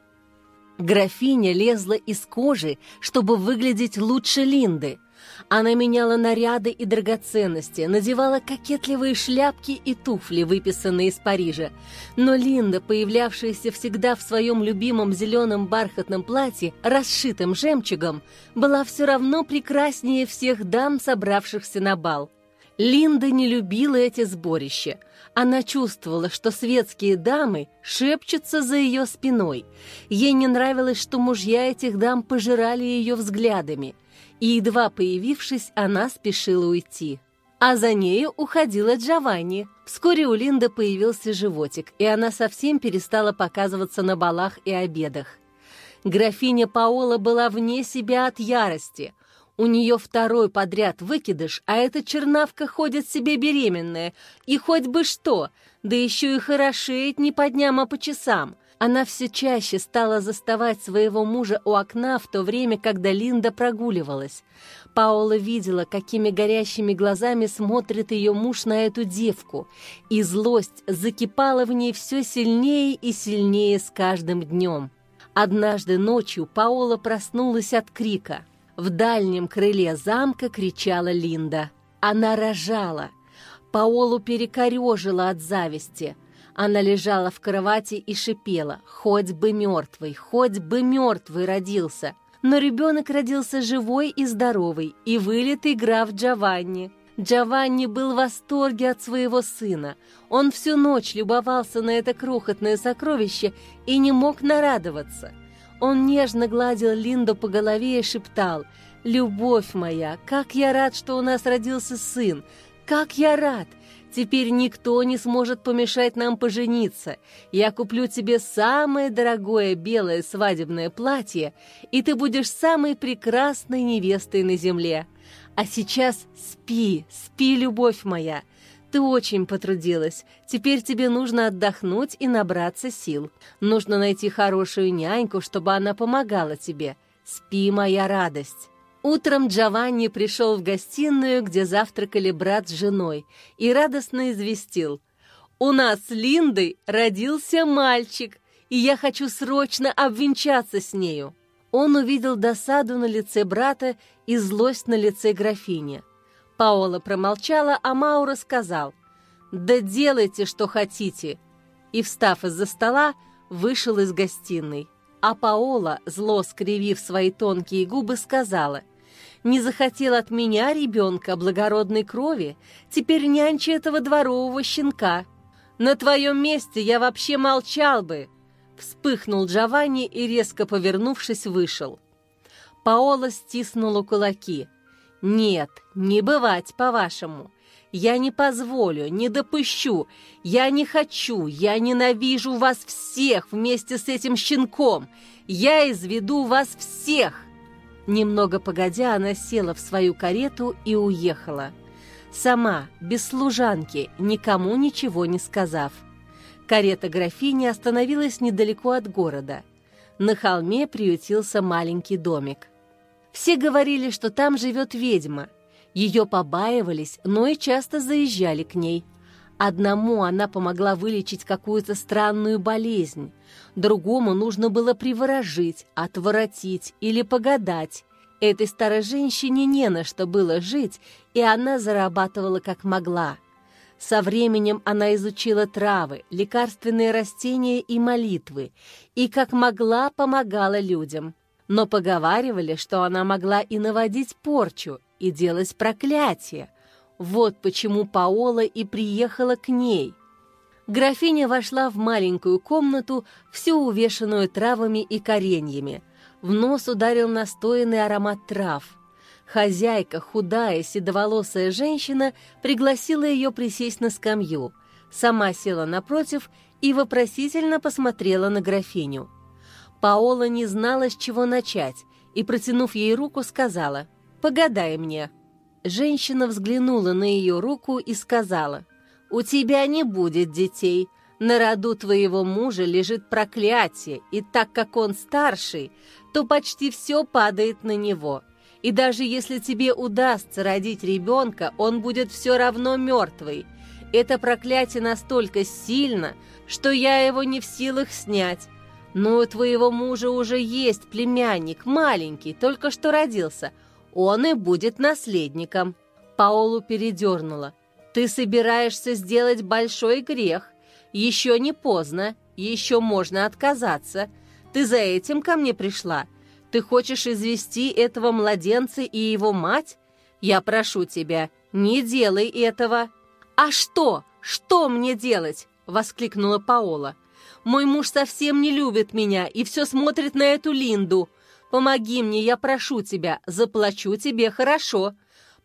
Графиня лезла из кожи, чтобы выглядеть лучше Линды. Она меняла наряды и драгоценности, надевала кокетливые шляпки и туфли, выписанные из Парижа. Но Линда, появлявшаяся всегда в своем любимом зеленом бархатном платье, расшитым жемчугом, была все равно прекраснее всех дам, собравшихся на бал. Линда не любила эти сборища. Она чувствовала, что светские дамы шепчутся за ее спиной. Ей не нравилось, что мужья этих дам пожирали ее взглядами. И, едва появившись, она спешила уйти. А за нею уходила Джованни. Вскоре у Линды появился животик, и она совсем перестала показываться на балах и обедах. Графиня Паола была вне себя от ярости. У нее второй подряд выкидыш, а эта чернавка ходит себе беременная. И хоть бы что, да еще и хорошеет не по дням, а по часам. Она все чаще стала заставать своего мужа у окна в то время, когда Линда прогуливалась. Паула видела, какими горящими глазами смотрит ее муж на эту девку, и злость закипала в ней все сильнее и сильнее с каждым днем. Однажды ночью Паула проснулась от крика – в дальнем крыле замка кричала Линда. Она рожала. Паолу перекорежила от зависти. Она лежала в кровати и шипела. Хоть бы мертвый, хоть бы мертвый родился. Но ребенок родился живой и здоровый, и вылитый граф Джованни. Джованни был в восторге от своего сына. Он всю ночь любовался на это крохотное сокровище и не мог нарадоваться. Он нежно гладил Линду по голове и шептал «Любовь моя, как я рад, что у нас родился сын! Как я рад! Теперь никто не сможет помешать нам пожениться. Я куплю тебе самое дорогое белое свадебное платье, и ты будешь самой прекрасной невестой на земле. А сейчас спи, спи, любовь моя. Ты очень потрудилась. Теперь тебе нужно отдохнуть и набраться сил. Нужно найти хорошую няньку, чтобы она помогала тебе. Спи, моя радость». Утром Джованни пришел в гостиную, где завтракали брат с женой, и радостно известил. «У нас с Линдой родился мальчик, и я хочу срочно обвенчаться с нею». Он увидел досаду на лице брата и злость на лице графини. Паола промолчала, а Маура сказал, «Да делайте, что хотите!» И, встав из-за стола, вышел из гостиной. А Паола, зло скривив свои тонкие губы, сказала, «Не захотел от меня ребенка благородной крови, теперь нянчи этого дворового щенка. На твоем месте я вообще молчал бы!» Вспыхнул Джованни и, резко повернувшись, вышел. Паола стиснула кулаки. «Нет, не бывать, по-вашему. Я не позволю, не допущу. Я не хочу, я ненавижу вас всех вместе с этим щенком. Я изведу вас всех!» Немного погодя, она села в свою карету и уехала. Сама, без служанки, никому ничего не сказав. Карета графини остановилась недалеко от города. На холме приютился маленький домик. Все говорили, что там живет ведьма. Ее побаивались, но и часто заезжали к ней. Одному она помогла вылечить какую-то странную болезнь, другому нужно было приворожить, отворотить или погадать. Этой старой женщине не на что было жить, и она зарабатывала как могла. Со временем она изучила травы, лекарственные растения и молитвы, и как могла помогала людям но поговаривали, что она могла и наводить порчу, и делать проклятие. Вот почему Паола и приехала к ней. Графиня вошла в маленькую комнату, всю увешанную травами и кореньями. В нос ударил настоянный аромат трав. Хозяйка, худая, седоволосая женщина, пригласила ее присесть на скамью. Сама села напротив и вопросительно посмотрела на графиню. Паола не знала, с чего начать, и, протянув ей руку, сказала «Погадай мне». Женщина взглянула на ее руку и сказала «У тебя не будет детей. На роду твоего мужа лежит проклятие, и так как он старший, то почти все падает на него. И даже если тебе удастся родить ребенка, он будет все равно мертвый. Это проклятие настолько сильно, что я его не в силах снять, «Ну, у твоего мужа уже есть племянник, маленький, только что родился. Он и будет наследником». Паолу передернула. «Ты собираешься сделать большой грех. Еще не поздно, еще можно отказаться. Ты за этим ко мне пришла? Ты хочешь извести этого младенца и его мать? Я прошу тебя, не делай этого». «А что? Что мне делать?» — воскликнула Паола. Мой муж совсем не любит меня и все смотрит на эту Линду. Помоги мне, я прошу тебя, заплачу тебе хорошо.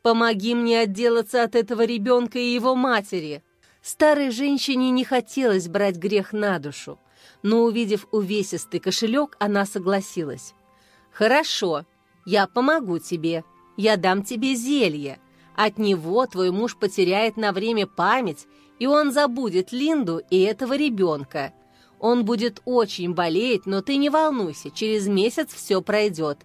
Помоги мне отделаться от этого ребенка и его матери». Старой женщине не хотелось брать грех на душу, но, увидев увесистый кошелек, она согласилась. «Хорошо, я помогу тебе, я дам тебе зелье. От него твой муж потеряет на время память, и он забудет Линду и этого ребенка. Он будет очень болеть, но ты не волнуйся, через месяц все пройдет.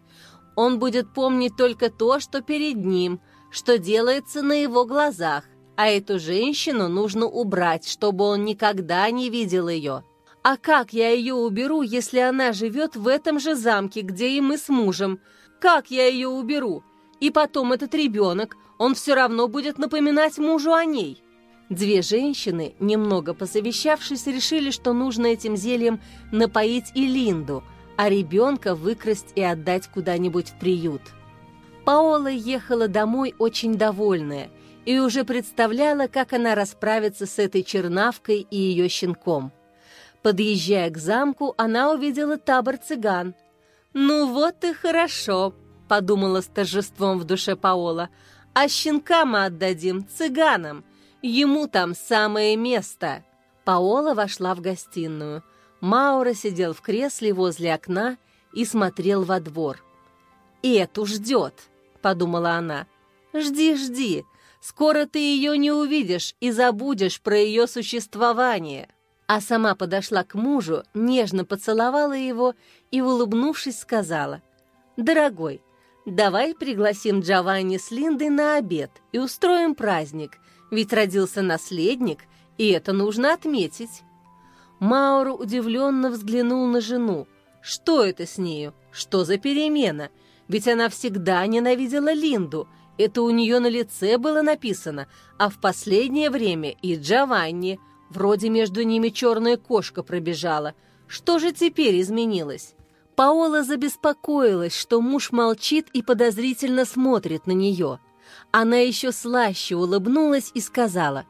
Он будет помнить только то, что перед ним, что делается на его глазах, а эту женщину нужно убрать, чтобы он никогда не видел ее. А как я ее уберу, если она живет в этом же замке, где и мы с мужем? Как я ее уберу? И потом этот ребенок, он все равно будет напоминать мужу о ней». Две женщины, немного посовещавшись, решили, что нужно этим зельем напоить и Линду, а ребенка выкрасть и отдать куда-нибудь в приют. Паола ехала домой очень довольная и уже представляла, как она расправится с этой чернавкой и ее щенком. Подъезжая к замку, она увидела табор цыган. «Ну вот и хорошо», — подумала с торжеством в душе Паола, «а щенка мы отдадим цыганам». Ему там самое место!» Паола вошла в гостиную. Маура сидел в кресле возле окна и смотрел во двор. «Эту ждет», — подумала она. «Жди, жди, скоро ты ее не увидишь и забудешь про ее существование». А сама подошла к мужу, нежно поцеловала его и, улыбнувшись, сказала, «Дорогой, давай пригласим Джованни с Линдой на обед и устроим праздник, ведь родился наследник, и это нужно отметить. Мауру удивленно взглянул на жену. Что это с нею? Что за перемена? Ведь она всегда ненавидела Линду, Это у нее на лице было написано, а в последнее время и Джованни. Вроде между ними черная кошка пробежала. Что же теперь изменилось? Паола забеспокоилась, что муж молчит и подозрительно смотрит на нее. Она еще слаще улыбнулась и сказала,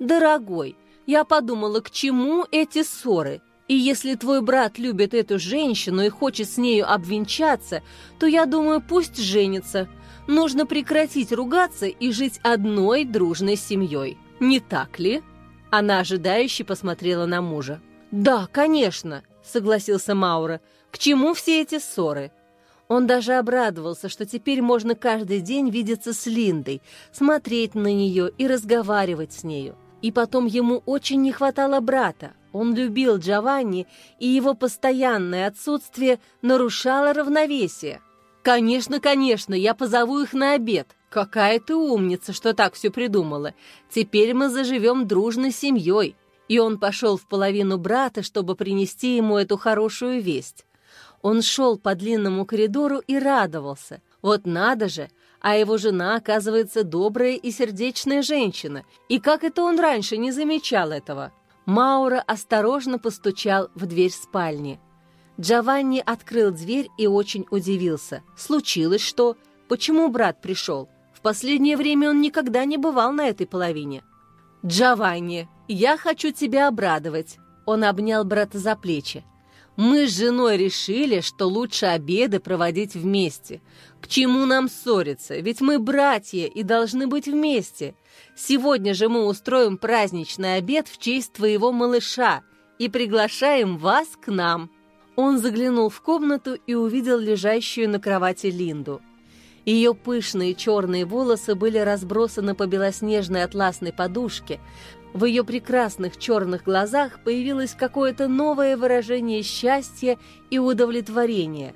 «Дорогой, я подумала, к чему эти ссоры? И если твой брат любит эту женщину и хочет с нею обвенчаться, то, я думаю, пусть женится. Нужно прекратить ругаться и жить одной дружной семьей. Не так ли?» Она ожидающе посмотрела на мужа. «Да, конечно», — согласился Маура. «К чему все эти ссоры?» Он даже обрадовался, что теперь можно каждый день видеться с Линдой, смотреть на нее и разговаривать с нею. И потом ему очень не хватало брата. Он любил Джованни, и его постоянное отсутствие нарушало равновесие. «Конечно, конечно, я позову их на обед. Какая ты умница, что так все придумала. Теперь мы заживем дружной семьей». И он пошел в половину брата, чтобы принести ему эту хорошую весть. Он шел по длинному коридору и радовался. Вот надо же, а его жена, оказывается, добрая и сердечная женщина. И как это он раньше не замечал этого? Маура осторожно постучал в дверь спальни. Джованни открыл дверь и очень удивился. Случилось что? Почему брат пришел? В последнее время он никогда не бывал на этой половине. «Джованни, я хочу тебя обрадовать!» Он обнял брата за плечи. Мы с женой решили, что лучше обеды проводить вместе. К чему нам ссориться? Ведь мы братья и должны быть вместе. Сегодня же мы устроим праздничный обед в честь твоего малыша и приглашаем вас к нам». Он заглянул в комнату и увидел лежащую на кровати Линду. Ее пышные черные волосы были разбросаны по белоснежной атласной подушке, в ее прекрасных черных глазах появилось какое-то новое выражение счастья и удовлетворения.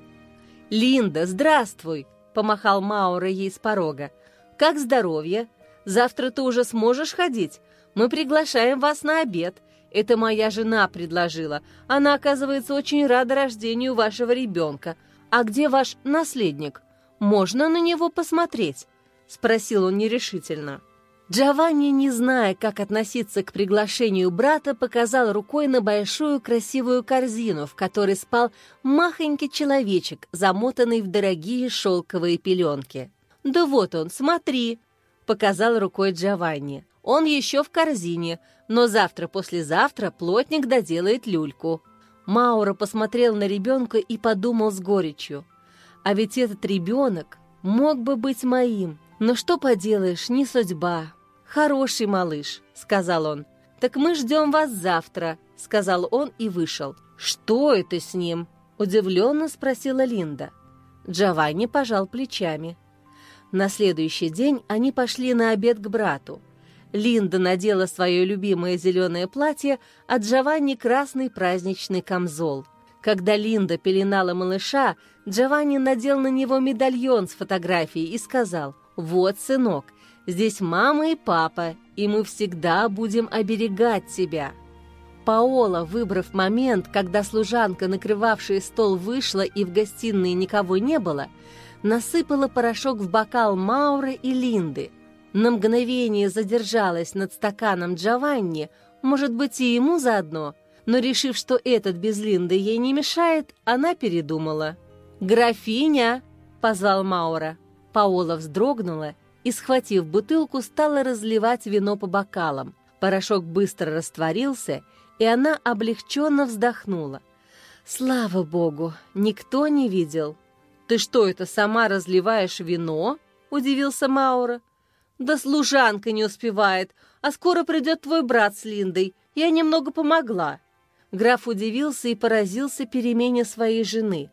«Линда, здравствуй!» — помахал Маура ей с порога. «Как здоровье? Завтра ты уже сможешь ходить? Мы приглашаем вас на обед. Это моя жена предложила. Она, оказывается, очень рада рождению вашего ребенка. А где ваш наследник? Можно на него посмотреть?» — спросил он нерешительно. Джованни, не зная, как относиться к приглашению брата, показал рукой на большую красивую корзину, в которой спал махонький человечек, замотанный в дорогие шелковые пеленки. «Да вот он, смотри!» — показал рукой Джованни. «Он еще в корзине, но завтра-послезавтра плотник доделает люльку». Маура посмотрел на ребенка и подумал с горечью. «А ведь этот ребенок мог бы быть моим, но что поделаешь, не судьба». «Хороший малыш», — сказал он. «Так мы ждем вас завтра», — сказал он и вышел. «Что это с ним?» — удивленно спросила Линда. Джованни пожал плечами. На следующий день они пошли на обед к брату. Линда надела свое любимое зеленое платье, а Джованни — красный праздничный камзол. Когда Линда пеленала малыша, Джованни надел на него медальон с фотографией и сказал, «Вот, сынок, Здесь мама и папа, и мы всегда будем оберегать тебя». Паола, выбрав момент, когда служанка, накрывавшая стол, вышла и в гостиной никого не было, насыпала порошок в бокал Мауры и Линды. На мгновение задержалась над стаканом Джованни, может быть, и ему заодно, но, решив, что этот без Линды ей не мешает, она передумала. «Графиня!» — позвал Маура. Паола вздрогнула и, схватив бутылку, стала разливать вино по бокалам. Порошок быстро растворился, и она облегченно вздохнула. «Слава богу, никто не видел». «Ты что это, сама разливаешь вино?» — удивился Маура. «Да служанка не успевает, а скоро придет твой брат с Линдой. Я немного помогла». Граф удивился и поразился перемене своей жены.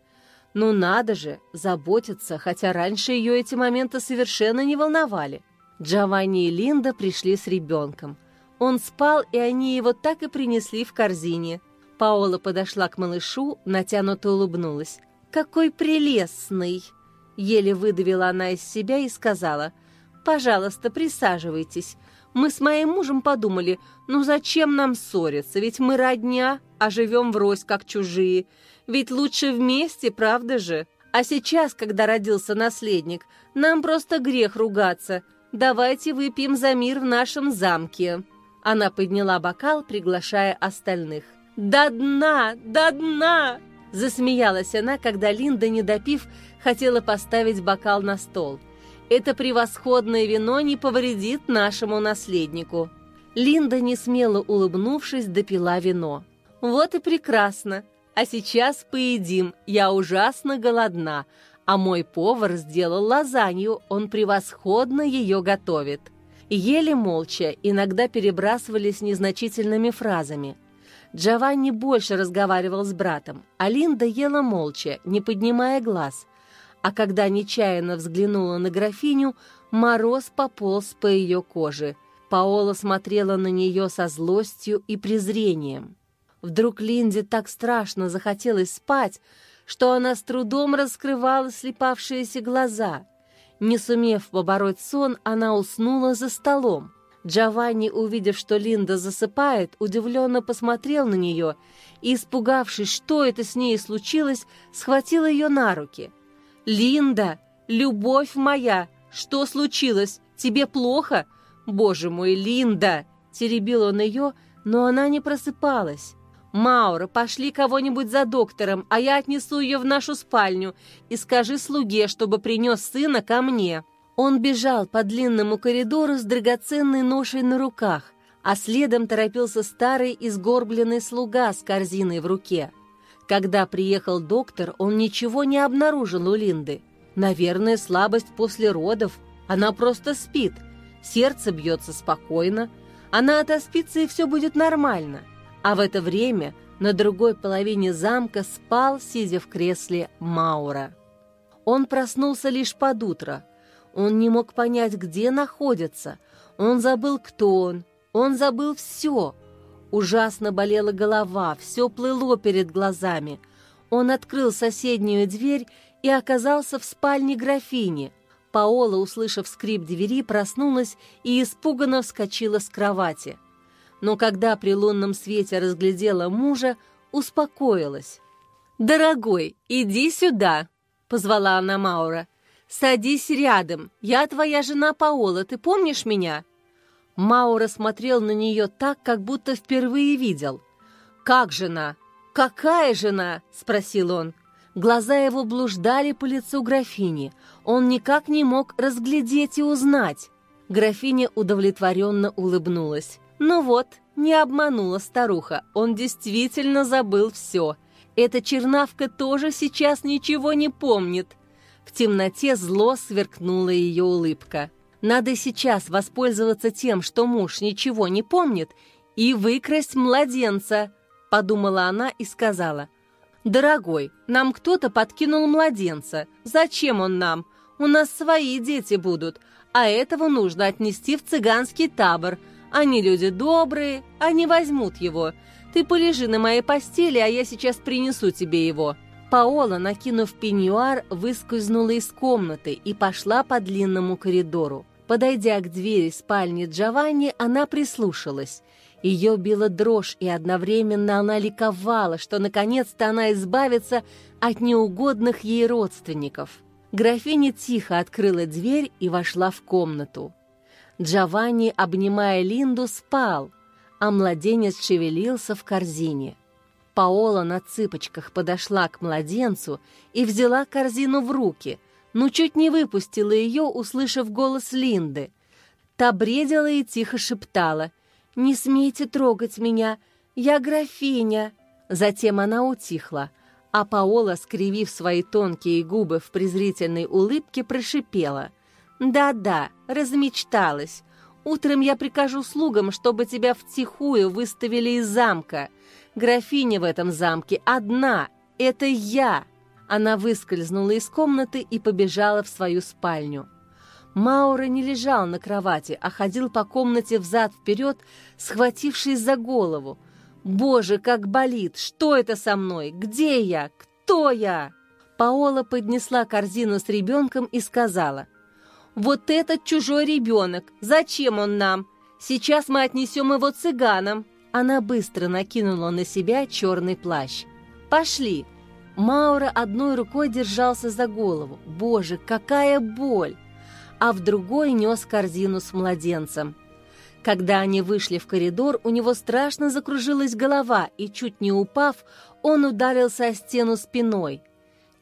Ну надо же, заботиться, хотя раньше ее эти моменты совершенно не волновали. Джованни и Линда пришли с ребенком. Он спал, и они его так и принесли в корзине. Паула подошла к малышу, натянуто улыбнулась. «Какой прелестный!» Еле выдавила она из себя и сказала, «Пожалуйста, присаживайтесь. Мы с моим мужем подумали, ну зачем нам ссориться, ведь мы родня, а живем врозь, как чужие. Ведь лучше вместе, правда же? А сейчас, когда родился наследник, нам просто грех ругаться. Давайте выпьем за мир в нашем замке». Она подняла бокал, приглашая остальных. «До дна! До дна!» Засмеялась она, когда Линда, не допив, хотела поставить бокал на стол. «Это превосходное вино не повредит нашему наследнику». Линда, не смело улыбнувшись, допила вино. «Вот и прекрасно. А сейчас поедим. Я ужасно голодна. А мой повар сделал лазанью. Он превосходно ее готовит». Ели молча, иногда перебрасывались незначительными фразами. Джованни больше разговаривал с братом, а Линда ела молча, не поднимая глаз. А когда нечаянно взглянула на графиню, мороз пополз по ее коже. Паола смотрела на нее со злостью и презрением. Вдруг Линде так страшно захотелось спать, что она с трудом раскрывала слепавшиеся глаза. Не сумев побороть сон, она уснула за столом. Джованни, увидев, что Линда засыпает, удивленно посмотрел на нее и, испугавшись, что это с ней случилось, схватил ее на руки. «Линда, любовь моя, что случилось? Тебе плохо? Боже мой, Линда!» Теребил он ее, но она не просыпалась. «Маура, пошли кого-нибудь за доктором, а я отнесу ее в нашу спальню и скажи слуге, чтобы принес сына ко мне». Он бежал по длинному коридору с драгоценной ношей на руках, а следом торопился старый и сгорбленный слуга с корзиной в руке. Когда приехал доктор, он ничего не обнаружил у Линды. Наверное, слабость после родов. Она просто спит. Сердце бьется спокойно. Она отоспится, и все будет нормально. А в это время на другой половине замка спал, сидя в кресле, Маура. Он проснулся лишь под утро. Он не мог понять, где находится. Он забыл, кто он. Он забыл все. Ужасно болела голова, все плыло перед глазами. Он открыл соседнюю дверь и оказался в спальне графини. Паола, услышав скрип двери, проснулась и испуганно вскочила с кровати но когда при лунном свете разглядела мужа, успокоилась. «Дорогой, иди сюда!» — позвала она Маура. «Садись рядом, я твоя жена Паола, ты помнишь меня?» Маура смотрел на нее так, как будто впервые видел. «Как жена? Какая жена?» — спросил он. Глаза его блуждали по лицу графини. Он никак не мог разглядеть и узнать. Графиня удовлетворенно улыбнулась. Ну вот, не обманула старуха, он действительно забыл все. Эта чернавка тоже сейчас ничего не помнит. В темноте зло сверкнула ее улыбка. Надо сейчас воспользоваться тем, что муж ничего не помнит, и выкрасть младенца, подумала она и сказала. «Дорогой, нам кто-то подкинул младенца. Зачем он нам? У нас свои дети будут, а этого нужно отнести в цыганский табор – они люди добрые, они возьмут его. Ты полежи на моей постели, а я сейчас принесу тебе его». Паола, накинув пеньюар, выскользнула из комнаты и пошла по длинному коридору. Подойдя к двери спальни Джованни, она прислушалась. Ее била дрожь, и одновременно она ликовала, что наконец-то она избавится от неугодных ей родственников. Графиня тихо открыла дверь и вошла в комнату. Джованни, обнимая Линду, спал, а младенец шевелился в корзине. Паола на цыпочках подошла к младенцу и взяла корзину в руки, но чуть не выпустила ее, услышав голос Линды. Та бредила и тихо шептала «Не смейте трогать меня, я графиня». Затем она утихла, а Паола, скривив свои тонкие губы в презрительной улыбке, прошипела — «Да-да, размечталась. Утром я прикажу слугам, чтобы тебя втихую выставили из замка. Графиня в этом замке одна. Это я!» Она выскользнула из комнаты и побежала в свою спальню. Маура не лежал на кровати, а ходил по комнате взад-вперед, схватившись за голову. «Боже, как болит! Что это со мной? Где я? Кто я?» Паола поднесла корзину с ребенком и сказала, вот этот чужой ребенок, зачем он нам? Сейчас мы отнесем его цыганам». Она быстро накинула на себя черный плащ. «Пошли!» Маура одной рукой держался за голову. Боже, какая боль! А в другой нес корзину с младенцем. Когда они вышли в коридор, у него страшно закружилась голова, и, чуть не упав, он ударился о стену спиной.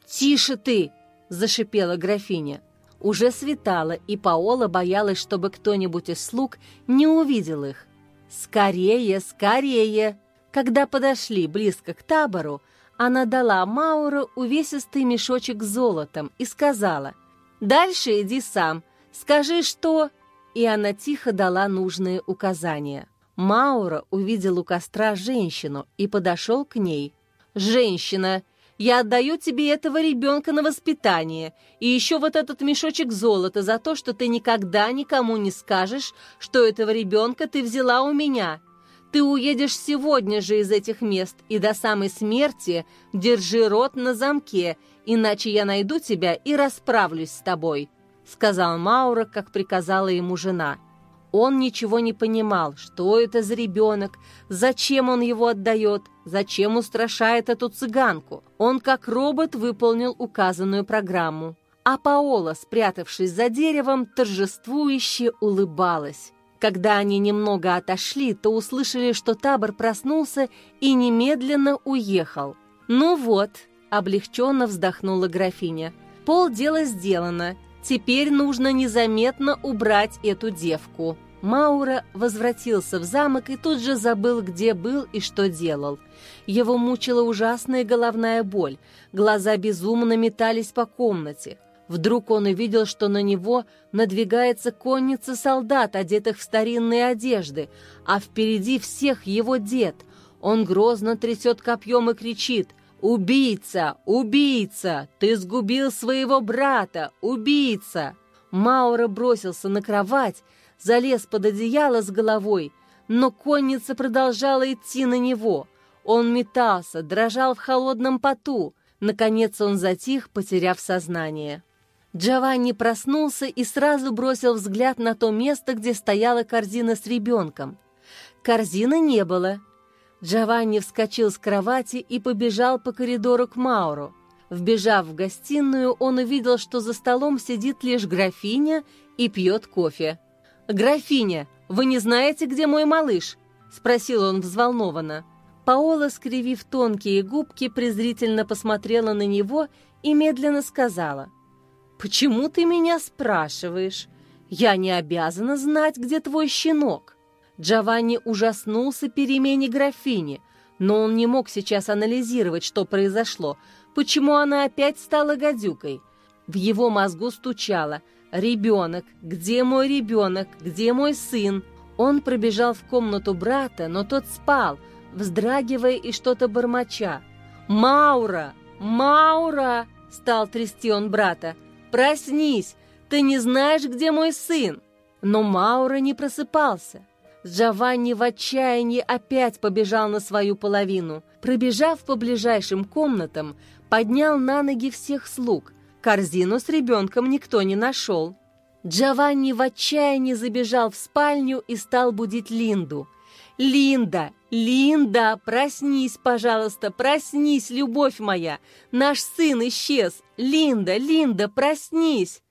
«Тише ты!» – зашипела графиня. Уже светало, и Паола боялась, чтобы кто-нибудь из слуг не увидел их. «Скорее, скорее!» Когда подошли близко к табору, она дала Мауру увесистый мешочек с золотом и сказала, «Дальше иди сам, скажи, что...» И она тихо дала нужные указания. Маура увидел у костра женщину и подошел к ней. «Женщина, я отдаю тебе этого ребенка на воспитание и еще вот этот мешочек золота за то, что ты никогда никому не скажешь, что этого ребенка ты взяла у меня. Ты уедешь сегодня же из этих мест и до самой смерти держи рот на замке, иначе я найду тебя и расправлюсь с тобой», — сказал Маура, как приказала ему жена. Он ничего не понимал, что это за ребенок, зачем он его отдает, зачем устрашает эту цыганку. Он как робот выполнил указанную программу. А Паола, спрятавшись за деревом, торжествующе улыбалась. Когда они немного отошли, то услышали, что табор проснулся и немедленно уехал. «Ну вот», — облегченно вздохнула графиня, — «пол дела сделано, Теперь нужно незаметно убрать эту девку. Маура возвратился в замок и тут же забыл, где был и что делал. Его мучила ужасная головная боль, глаза безумно метались по комнате. Вдруг он увидел, что на него надвигается конница солдат, одетых в старинные одежды, а впереди всех его дед. Он грозно трясет копьем и кричит — «Убийца! Убийца! Ты сгубил своего брата! Убийца!» Маура бросился на кровать, залез под одеяло с головой, но конница продолжала идти на него. Он метался, дрожал в холодном поту. Наконец он затих, потеряв сознание. Джованни проснулся и сразу бросил взгляд на то место, где стояла корзина с ребенком. Корзины не было, Джованни вскочил с кровати и побежал по коридору к Мауру. Вбежав в гостиную, он увидел, что за столом сидит лишь графиня и пьет кофе. «Графиня, вы не знаете, где мой малыш?» – спросил он взволнованно. Паола, скривив тонкие губки, презрительно посмотрела на него и медленно сказала. «Почему ты меня спрашиваешь? Я не обязана знать, где твой щенок». Джованни ужаснулся перемене графини, но он не мог сейчас анализировать, что произошло, почему она опять стала гадюкой. В его мозгу стучало «Ребенок! Где мой ребенок? Где мой сын?» Он пробежал в комнату брата, но тот спал, вздрагивая и что-то бормоча. «Маура! Маура!» — стал трясти он брата. «Проснись! Ты не знаешь, где мой сын?» Но Маура не просыпался. Джованни в отчаянии опять побежал на свою половину. Пробежав по ближайшим комнатам, поднял на ноги всех слуг. Корзину с ребенком никто не нашел. Джованни в отчаянии забежал в спальню и стал будить Линду. «Линда! Линда! Проснись, пожалуйста! Проснись, любовь моя! Наш сын исчез! Линда! Линда, проснись!»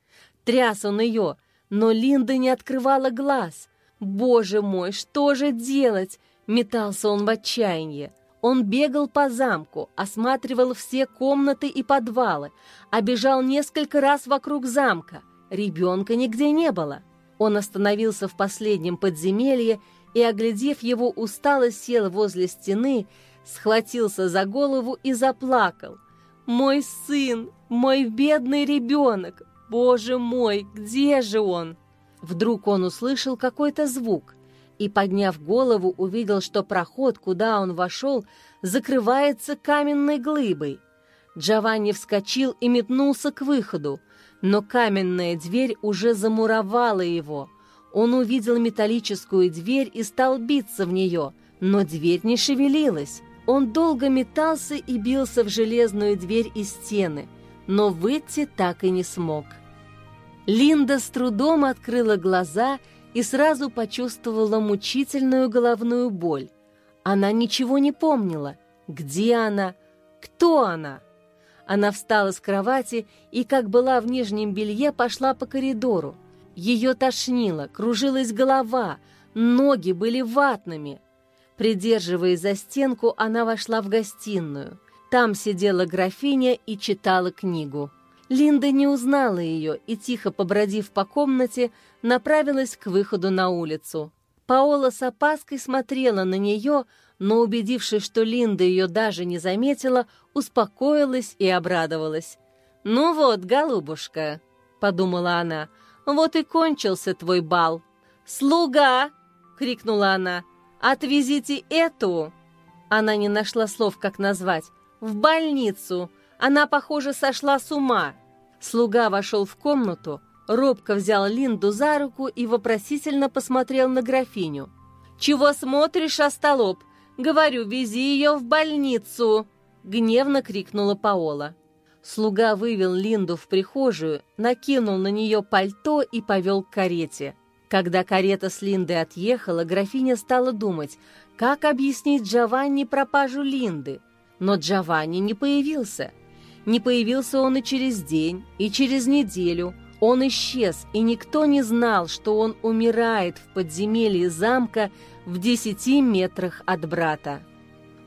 Тряс он ее, но Линда не открывала глаз. «Боже мой, что же делать?» — метался он в отчаянии. Он бегал по замку, осматривал все комнаты и подвалы, обежал несколько раз вокруг замка. Ребенка нигде не было. Он остановился в последнем подземелье и, оглядев его, устало сел возле стены, схватился за голову и заплакал. «Мой сын! Мой бедный ребенок! Боже мой, где же он?» Вдруг он услышал какой-то звук и, подняв голову, увидел, что проход, куда он вошел, закрывается каменной глыбой. Джованни вскочил и метнулся к выходу, но каменная дверь уже замуровала его. Он увидел металлическую дверь и стал биться в нее, но дверь не шевелилась. Он долго метался и бился в железную дверь и стены, но выйти так и не смог. Линда с трудом открыла глаза и сразу почувствовала мучительную головную боль. Она ничего не помнила. Где она? Кто она? Она встала с кровати и, как была в нижнем белье, пошла по коридору. Ее тошнило, кружилась голова, ноги были ватными. Придерживаясь за стенку, она вошла в гостиную. Там сидела графиня и читала книгу. Линда не узнала ее и, тихо побродив по комнате, направилась к выходу на улицу. Паола с опаской смотрела на нее, но, убедившись, что Линда ее даже не заметила, успокоилась и обрадовалась. «Ну вот, голубушка», — подумала она, — «вот и кончился твой бал». «Слуга!» — крикнула она. «Отвезите эту!» Она не нашла слов, как назвать. «В больницу! Она, похоже, сошла с ума!» Слуга вошел в комнату, робко взял Линду за руку и вопросительно посмотрел на графиню. «Чего смотришь, остолоп? Говорю, вези ее в больницу!» Гневно крикнула Паола. Слуга вывел Линду в прихожую, накинул на нее пальто и повел к карете. Когда карета с Линдой отъехала, графиня стала думать, как объяснить Джованни пропажу Линды. Но Джованни не появился. Не появился он и через день, и через неделю. Он исчез, и никто не знал, что он умирает в подземелье замка в десяти метрах от брата.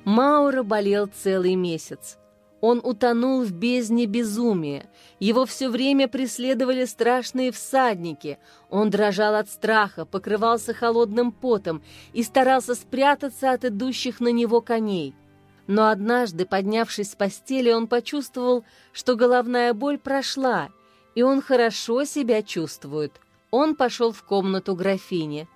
Маура болел целый месяц. Он утонул в бездне безумия. Его все время преследовали страшные всадники. Он дрожал от страха, покрывался холодным потом и старался спрятаться от идущих на него коней. Но однажды, поднявшись с постели, он почувствовал, что головная боль прошла, и он хорошо себя чувствует. Он пошел в комнату графини.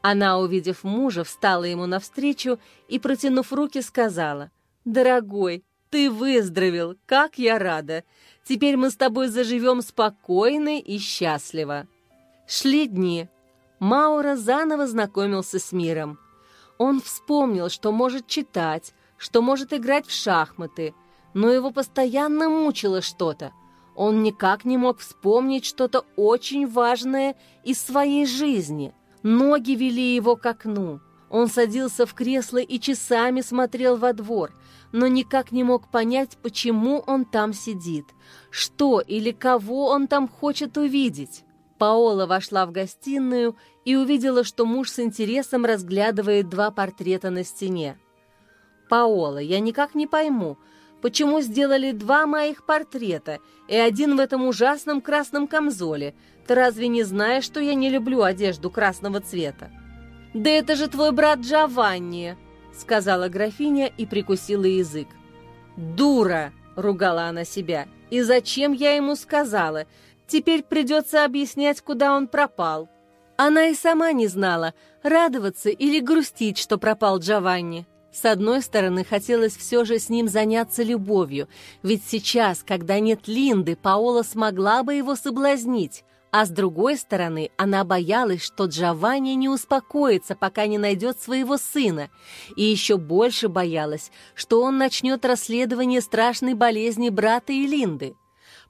Она, увидев мужа, встала ему навстречу и, протянув руки, сказала, «Дорогой, ты выздоровел, как я рада! Теперь мы с тобой заживем спокойно и счастливо!» Шли дни. Маура заново знакомился с миром. Он вспомнил, что может читать, что может играть в шахматы, но его постоянно мучило что-то. Он никак не мог вспомнить что-то очень важное из своей жизни – Ноги вели его к окну. Он садился в кресло и часами смотрел во двор, но никак не мог понять, почему он там сидит, что или кого он там хочет увидеть. Паола вошла в гостиную и увидела, что муж с интересом разглядывает два портрета на стене. «Паола, я никак не пойму, почему сделали два моих портрета и один в этом ужасном красном камзоле, ты разве не знаешь, что я не люблю одежду красного цвета?» «Да это же твой брат Джованни!» — сказала графиня и прикусила язык. «Дура!» — ругала она себя. «И зачем я ему сказала? Теперь придется объяснять, куда он пропал». Она и сама не знала, радоваться или грустить, что пропал Джованни. С одной стороны, хотелось все же с ним заняться любовью, ведь сейчас, когда нет Линды, Паола смогла бы его соблазнить. А с другой стороны, она боялась, что Джованни не успокоится, пока не найдет своего сына, и еще больше боялась, что он начнет расследование страшной болезни брата и Линды.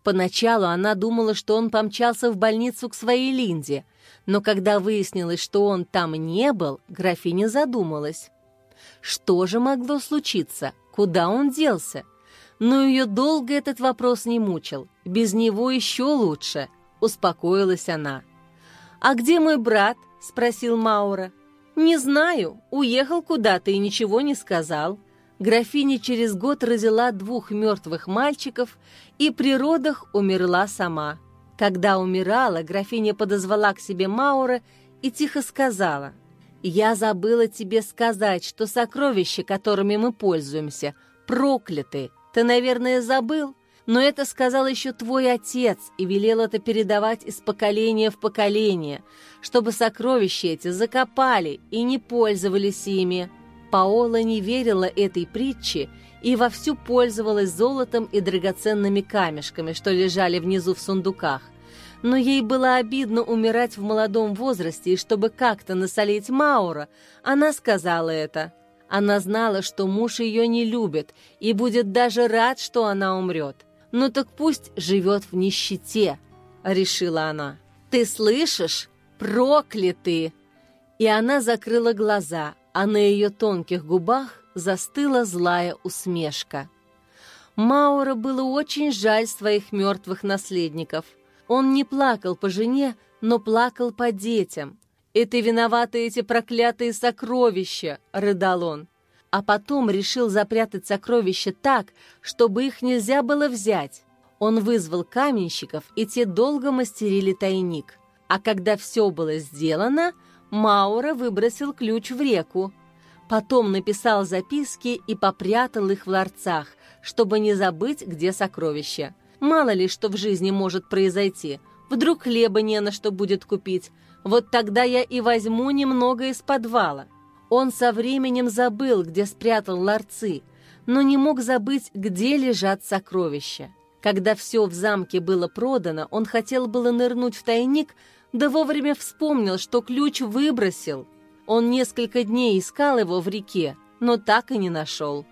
Поначалу она думала, что он помчался в больницу к своей Линде, но когда выяснилось, что он там не был, графиня задумалась. Что же могло случиться? Куда он делся? Но ее долго этот вопрос не мучил. Без него еще лучше — успокоилась она. «А где мой брат?» — спросил Маура. «Не знаю, уехал куда-то и ничего не сказал». Графиня через год родила двух мертвых мальчиков и при родах умерла сама. Когда умирала, графиня подозвала к себе Маура и тихо сказала, «Я забыла тебе сказать, что сокровища, которыми мы пользуемся, прокляты. Ты, наверное, забыл?» Но это сказал еще твой отец и велел это передавать из поколения в поколение, чтобы сокровища эти закопали и не пользовались ими. Паола не верила этой притче и вовсю пользовалась золотом и драгоценными камешками, что лежали внизу в сундуках. Но ей было обидно умирать в молодом возрасте, и чтобы как-то насолить Маура, она сказала это. Она знала, что муж ее не любит и будет даже рад, что она умрет. «Ну так пусть живет в нищете», — решила она. «Ты слышишь? Прокляты!» И она закрыла глаза, а на ее тонких губах застыла злая усмешка. Маура было очень жаль своих мертвых наследников. Он не плакал по жене, но плакал по детям. «Это виноваты эти проклятые сокровища!» — рыдал он. А потом решил запрятать сокровища так, чтобы их нельзя было взять. Он вызвал каменщиков, и те долго мастерили тайник. А когда все было сделано, Маура выбросил ключ в реку. Потом написал записки и попрятал их в ларцах, чтобы не забыть, где сокровища. Мало ли, что в жизни может произойти. Вдруг хлеба не на что будет купить. Вот тогда я и возьму немного из подвала. Он со временем забыл, где спрятал ларцы, но не мог забыть, где лежат сокровища. Когда все в замке было продано, он хотел было нырнуть в тайник, да вовремя вспомнил, что ключ выбросил. Он несколько дней искал его в реке, но так и не нашел.